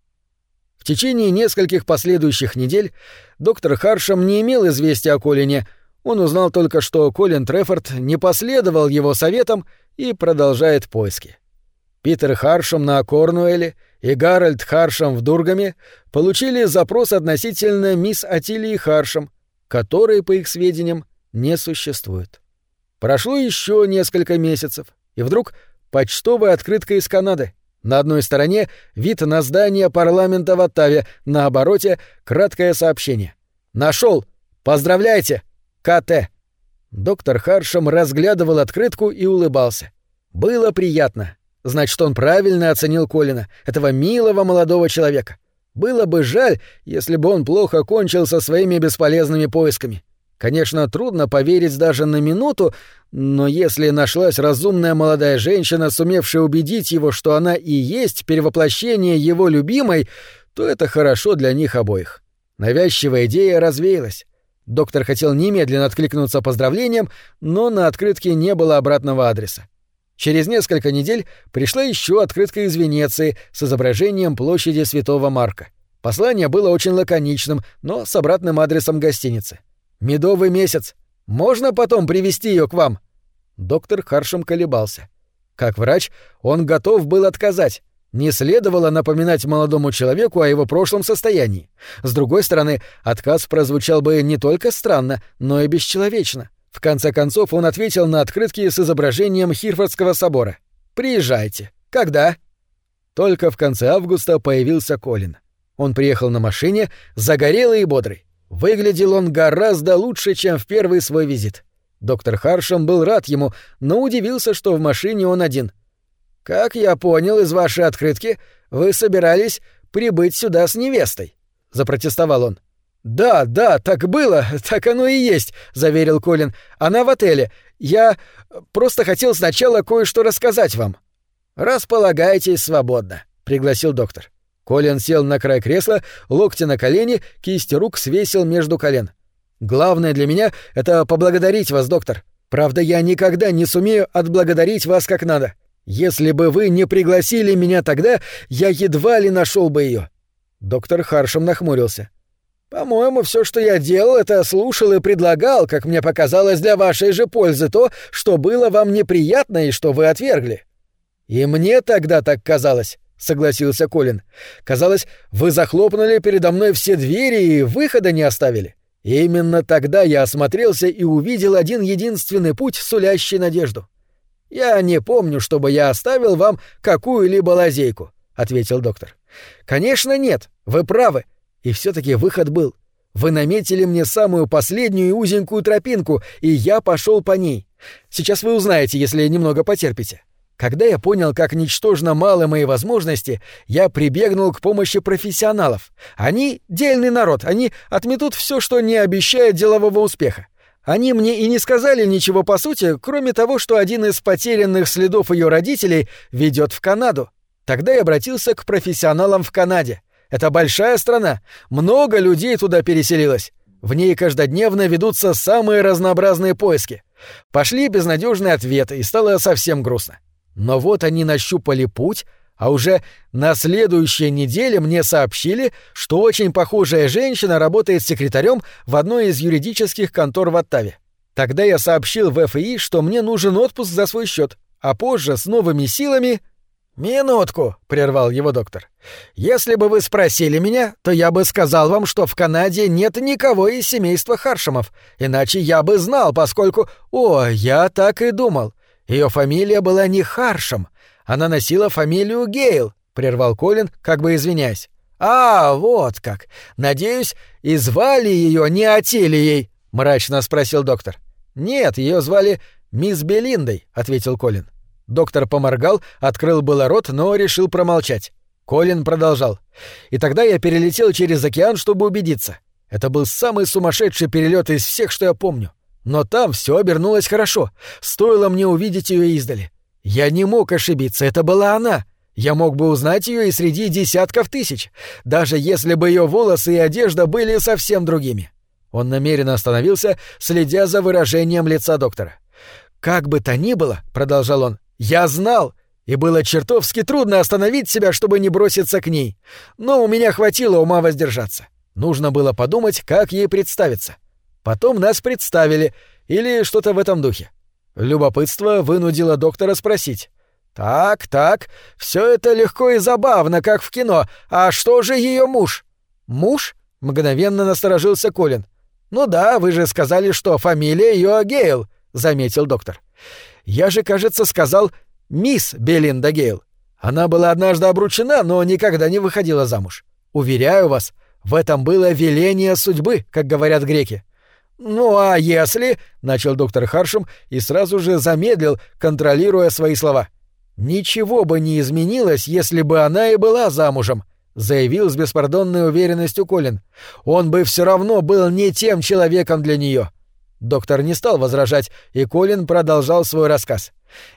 Течение нескольких последующих недель доктор Харшем не имел известия о Колине, он узнал только, что Колин Трефорд не последовал его советам и продолжает поиски. Питер Харшем на Корнуэле и Гарольд Харшем в Дургаме получили запрос относительно мисс Атилии Харшем, которой, по их сведениям, не существует. Прошло еще несколько месяцев, и вдруг почтовая открытка из Канады. На одной стороне вид на здание парламента в Оттаве, на обороте краткое сообщение. «Нашел! Поздравляйте! КТ!» Доктор Харшем разглядывал открытку и улыбался. Было приятно. Значит, он правильно оценил Колина, этого милого молодого человека. Было бы жаль, если бы он плохо кончил со своими бесполезными поисками. Конечно, трудно поверить даже на минуту, но если нашлась разумная молодая женщина, сумевшая убедить его, что она и есть перевоплощение его любимой, то это хорошо для них обоих. Навязчивая идея развеялась. Доктор хотел немедленно откликнуться поздравлением, но на открытке не было обратного адреса. Через несколько недель пришла еще открытка из Венеции с изображением площади Святого Марка. Послание было очень лаконичным, но с обратным адресом гостиницы. «Медовый месяц. Можно потом привести ее к вам?» Доктор Харшем колебался. Как врач, он готов был отказать. Не следовало напоминать молодому человеку о его прошлом состоянии. С другой стороны, отказ прозвучал бы не только странно, но и бесчеловечно. В конце концов, он ответил на открытки с изображением Хирфордского собора. «Приезжайте. Когда?» Только в конце августа появился Колин. Он приехал на машине, загорелый и бодрый. Выглядел он гораздо лучше, чем в первый свой визит. Доктор Харшем был рад ему, но удивился, что в машине он один. «Как я понял из вашей открытки, вы собирались прибыть сюда с невестой», — запротестовал он. «Да, да, так было, <laughs> так оно и есть», — заверил Колин. «Она в отеле. Я просто хотел сначала кое-что рассказать вам». «Располагайтесь свободно», — пригласил доктор. Колин сел на край кресла, локти на колени, кисти рук свесил между колен. «Главное для меня — это поблагодарить вас, доктор. Правда, я никогда не сумею отблагодарить вас как надо. Если бы вы не пригласили меня тогда, я едва ли нашел бы ее. Доктор Харшем нахмурился. По-моему, все, что я делал, это слушал и предлагал, как мне показалось, для вашей же пользы то, что было вам неприятно и что вы отвергли. И мне тогда так казалось, согласился Колин. Казалось, вы захлопнули передо мной все двери и выхода не оставили. И именно тогда я осмотрелся и увидел один единственный путь, сулящий надежду. «Я не помню, чтобы я оставил вам какую-либо лазейку», — ответил доктор. «Конечно нет, вы правы. И все таки выход был. Вы наметили мне самую последнюю и узенькую тропинку, и я пошел по ней. Сейчас вы узнаете, если немного потерпите. Когда я понял, как ничтожно малы мои возможности, я прибегнул к помощи профессионалов. Они — дельный народ, они отметут все, что не обещает делового успеха. Они мне и не сказали ничего по сути, кроме того, что один из потерянных следов ее родителей ведет в Канаду. Тогда я обратился к профессионалам в Канаде. Это большая страна, много людей туда переселилось. В ней каждодневно ведутся самые разнообразные поиски. Пошли безнадежные ответы, и стало совсем грустно. Но вот они нащупали путь, а уже на следующей неделе мне сообщили, что очень похожая женщина работает секретарем в одной из юридических контор в Оттаве. Тогда я сообщил в ФИ, что мне нужен отпуск за свой счет, а позже с новыми силами... «Минутку», — прервал его доктор. «Если бы вы спросили меня, то я бы сказал вам, что в Канаде нет никого из семейства Харшемов, иначе я бы знал, поскольку... О, я так и думал. Ее фамилия была не Харшем, она носила фамилию Гейл, прервал Колин, как бы извиняясь. А, вот как. Надеюсь, и звали ее не Атилией, мрачно спросил доктор. Нет, ее звали мисс Белиндой, ответил Колин. Доктор поморгал, открыл было рот, но решил промолчать. Колин продолжал. И тогда я перелетел через океан, чтобы убедиться. Это был самый сумасшедший перелет из всех, что я помню. Но там все обернулось хорошо. Стоило мне увидеть ее издали. Я не мог ошибиться, это была она. Я мог бы узнать ее и среди десятков тысяч, даже если бы ее волосы и одежда были совсем другими. Он намеренно остановился, следя за выражением лица доктора. «Как бы то ни было», — продолжал он, — «я знал, и было чертовски трудно остановить себя, чтобы не броситься к ней. Но у меня хватило ума воздержаться. Нужно было подумать, как ей представиться. Потом нас представили, или что-то в этом духе. Любопытство вынудило доктора спросить. «Так, так, все это легко и забавно, как в кино. А что же ее муж?» «Муж?» — мгновенно насторожился Колин. «Ну да, вы же сказали, что фамилия ее Гейл», — заметил доктор. «Я же, кажется, сказал мисс Белинда Гейл. Она была однажды обручена, но никогда не выходила замуж. Уверяю вас, в этом было веление судьбы, как говорят греки. «Ну а если...» — начал доктор Харшем и сразу же замедлил, контролируя свои слова. «Ничего бы не изменилось, если бы она и была замужем», — заявил с беспардонной уверенностью Колин. «Он бы все равно был не тем человеком для нее». Доктор не стал возражать, и Колин продолжал свой рассказ.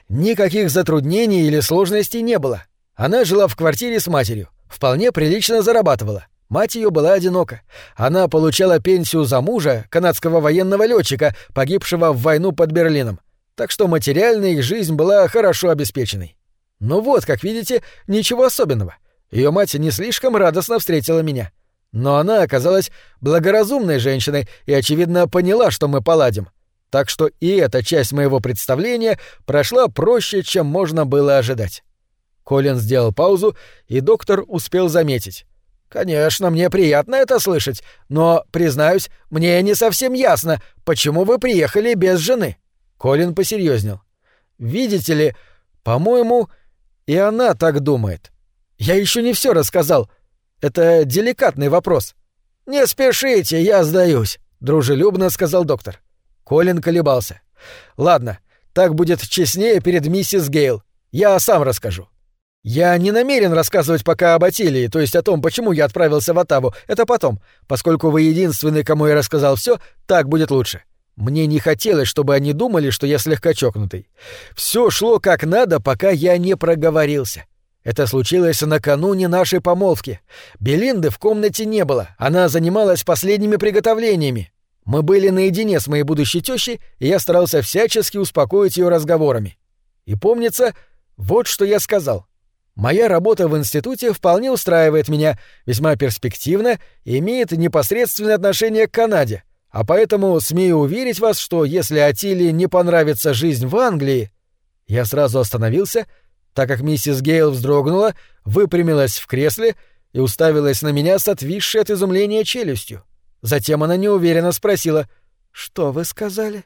Никаких затруднений или сложностей не было. Она жила в квартире с матерью, вполне прилично зарабатывала. Мать ее была одинока. Она получала пенсию за мужа, канадского военного летчика, погибшего в войну под Берлином. Так что материальная их жизнь была хорошо обеспеченной. Ну вот, как видите, ничего особенного. Ее мать не слишком радостно встретила меня. Но она оказалась благоразумной женщиной и, очевидно, поняла, что мы поладим. Так что и эта часть моего представления прошла проще, чем можно было ожидать. Колин сделал паузу, и доктор успел заметить. «Конечно, мне приятно это слышать, но, признаюсь, мне не совсем ясно, почему вы приехали без жены». Колин посерьезнел. «Видите ли, по-моему, и она так думает. Я еще не все рассказал. Это деликатный вопрос». «Не спешите, я сдаюсь», — дружелюбно сказал доктор. Колин колебался. «Ладно, так будет честнее перед миссис Гейл. Я сам расскажу. Я не намерен рассказывать пока об Атилии, то есть о том, почему я отправился в Атаву. Это потом. Поскольку вы единственный, кому я рассказал все, так будет лучше. Мне не хотелось, чтобы они думали, что я слегка чокнутый. Все шло как надо, пока я не проговорился. Это случилось накануне нашей помолвки. Белинды в комнате не было, она занималась последними приготовлениями. Мы были наедине с моей будущей тещей, и я старался всячески успокоить ее разговорами. И помнится, вот что я сказал. Моя работа в институте вполне устраивает меня, весьма перспективна и имеет непосредственное отношение к Канаде, а поэтому смею уверить вас, что если Атилии не понравится жизнь в Англии... Я сразу остановился, так как миссис Гейл вздрогнула, выпрямилась в кресле и уставилась на меня с отвисшей от изумления челюстью. Затем она неуверенно спросила «Что вы сказали?»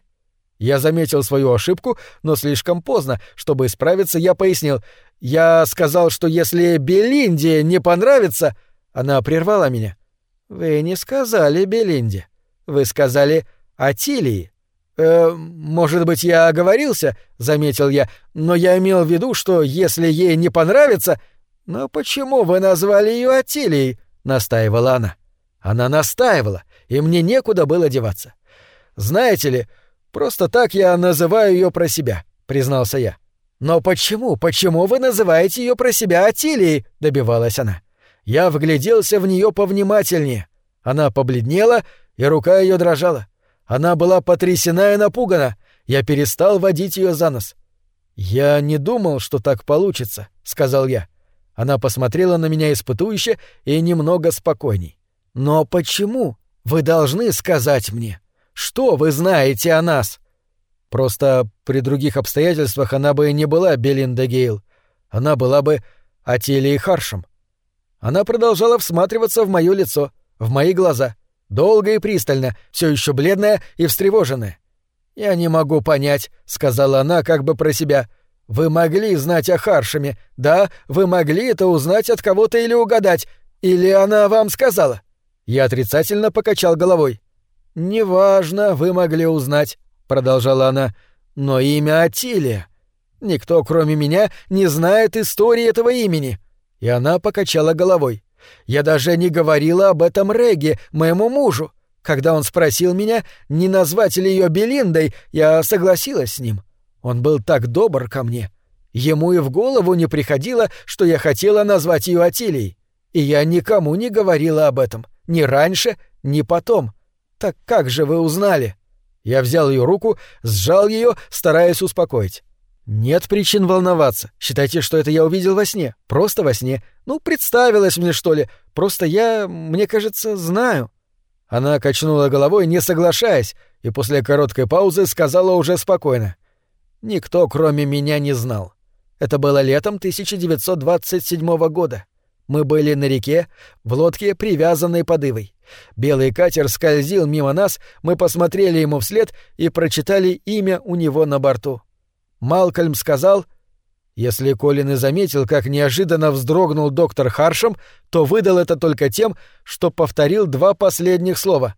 Я заметил свою ошибку, но слишком поздно. Чтобы исправиться, я пояснил. Я сказал, что если Белинде не понравится... Она прервала меня. Вы не сказали Белинде. Вы сказали Атилии. «Э, может быть, я оговорился, — заметил я, — но я имел в виду, что если ей не понравится... Но почему вы назвали ее Атилией? — настаивала она. Она настаивала, и мне некуда было деваться. Знаете ли, просто так я называю ее про себя, — признался я. «Но почему, почему вы называете ее про себя Атилией?» — добивалась она. Я вгляделся в нее повнимательнее. Она побледнела, и рука ее дрожала. Она была потрясена и напугана. Я перестал водить ее за нос. «Я не думал, что так получится», — сказал я. Она посмотрела на меня испытующе и немного спокойней. «Но почему? Вы должны сказать мне. Что вы знаете о нас?» Просто при других обстоятельствах она бы не была Белинда Гейл. Она была бы Атилией Харшем. Она продолжала всматриваться в мое лицо, в мои глаза. Долго и пристально, все еще бледная и встревоженная. «Я не могу понять», — сказала она как бы про себя. «Вы могли знать о Харшеме, да? Вы могли это узнать от кого-то или угадать? Или она вам сказала?» Я отрицательно покачал головой. «Неважно, вы могли узнать. — продолжала она, — «но имя Атилия. Никто, кроме меня, не знает истории этого имени». И она покачала головой. «Я даже не говорила об этом Реге, моему мужу. Когда он спросил меня, не назвать ли ее Белиндой, я согласилась с ним. Он был так добр ко мне. Ему и в голову не приходило, что я хотела назвать ее Атилией. И я никому не говорила об этом. Ни раньше, ни потом. Так как же вы узнали?» Я взял ее руку, сжал ее, стараясь успокоить. «Нет причин волноваться. Считайте, что это я увидел во сне. Просто во сне. Ну, представилось мне, что ли. Просто я, мне кажется, знаю». Она качнула головой, не соглашаясь, и после короткой паузы сказала уже спокойно. «Никто, кроме меня, не знал. Это было летом 1927 года. Мы были на реке, в лодке, привязанной под Ивой. Белый катер скользил мимо нас, мы посмотрели ему вслед и прочитали имя у него на борту. Малкольм сказал... Если Колин и заметил, как неожиданно вздрогнул доктор Харшем, то выдал это только тем, что повторил два последних слова.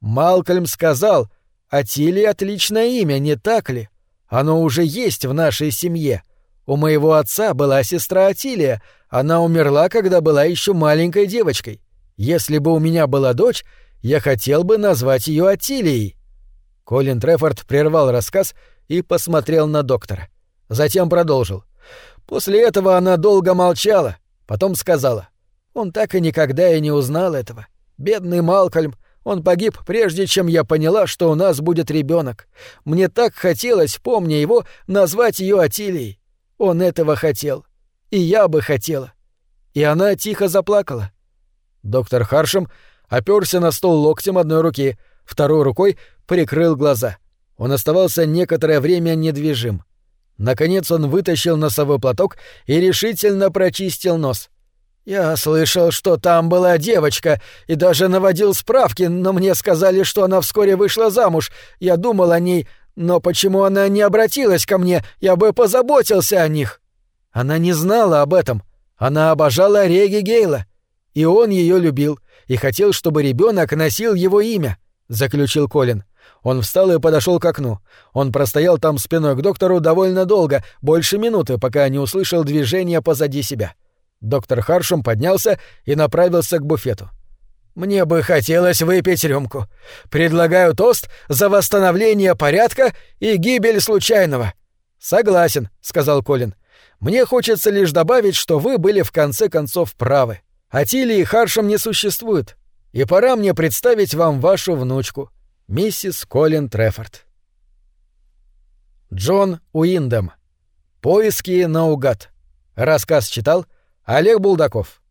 Малкольм сказал, «Атилия — отличное имя, не так ли? Оно уже есть в нашей семье. У моего отца была сестра Атилия, она умерла, когда была еще маленькой девочкой. Если бы у меня была дочь, я хотел бы назвать ее Атилией. Колин Трефорд прервал рассказ и посмотрел на доктора. Затем продолжил. После этого она долго молчала, потом сказала. Он так и никогда и не узнал этого. Бедный Малкольм, он погиб, прежде чем я поняла, что у нас будет ребенок. Мне так хотелось, помня его, назвать ее Атилией. Он этого хотел. И я бы хотела. И она тихо заплакала. Доктор Харшем оперся на стол локтем одной руки, второй рукой прикрыл глаза. Он оставался некоторое время недвижим. Наконец он вытащил носовой платок и решительно прочистил нос. «Я слышал, что там была девочка, и даже наводил справки, но мне сказали, что она вскоре вышла замуж. Я думал о ней, но почему она не обратилась ко мне? Я бы позаботился о них». Она не знала об этом. Она обожала Реги Гейла. И он ее любил, и хотел, чтобы ребенок носил его имя, заключил Колин. Он встал и подошел к окну. Он простоял там спиной к доктору довольно долго, больше минуты, пока не услышал движения позади себя. Доктор Харшем поднялся и направился к буфету. «Мне бы хотелось выпить рюмку. Предлагаю тост за восстановление порядка и гибель случайного». «Согласен», — сказал Колин. «Мне хочется лишь добавить, что вы были в конце концов правы. Атилии и Харшем не существует. И пора мне представить вам вашу внучку, миссис Колин Трефорд». Джон Уиндем. Поиски наугад. Рассказ читал Олег Булдаков.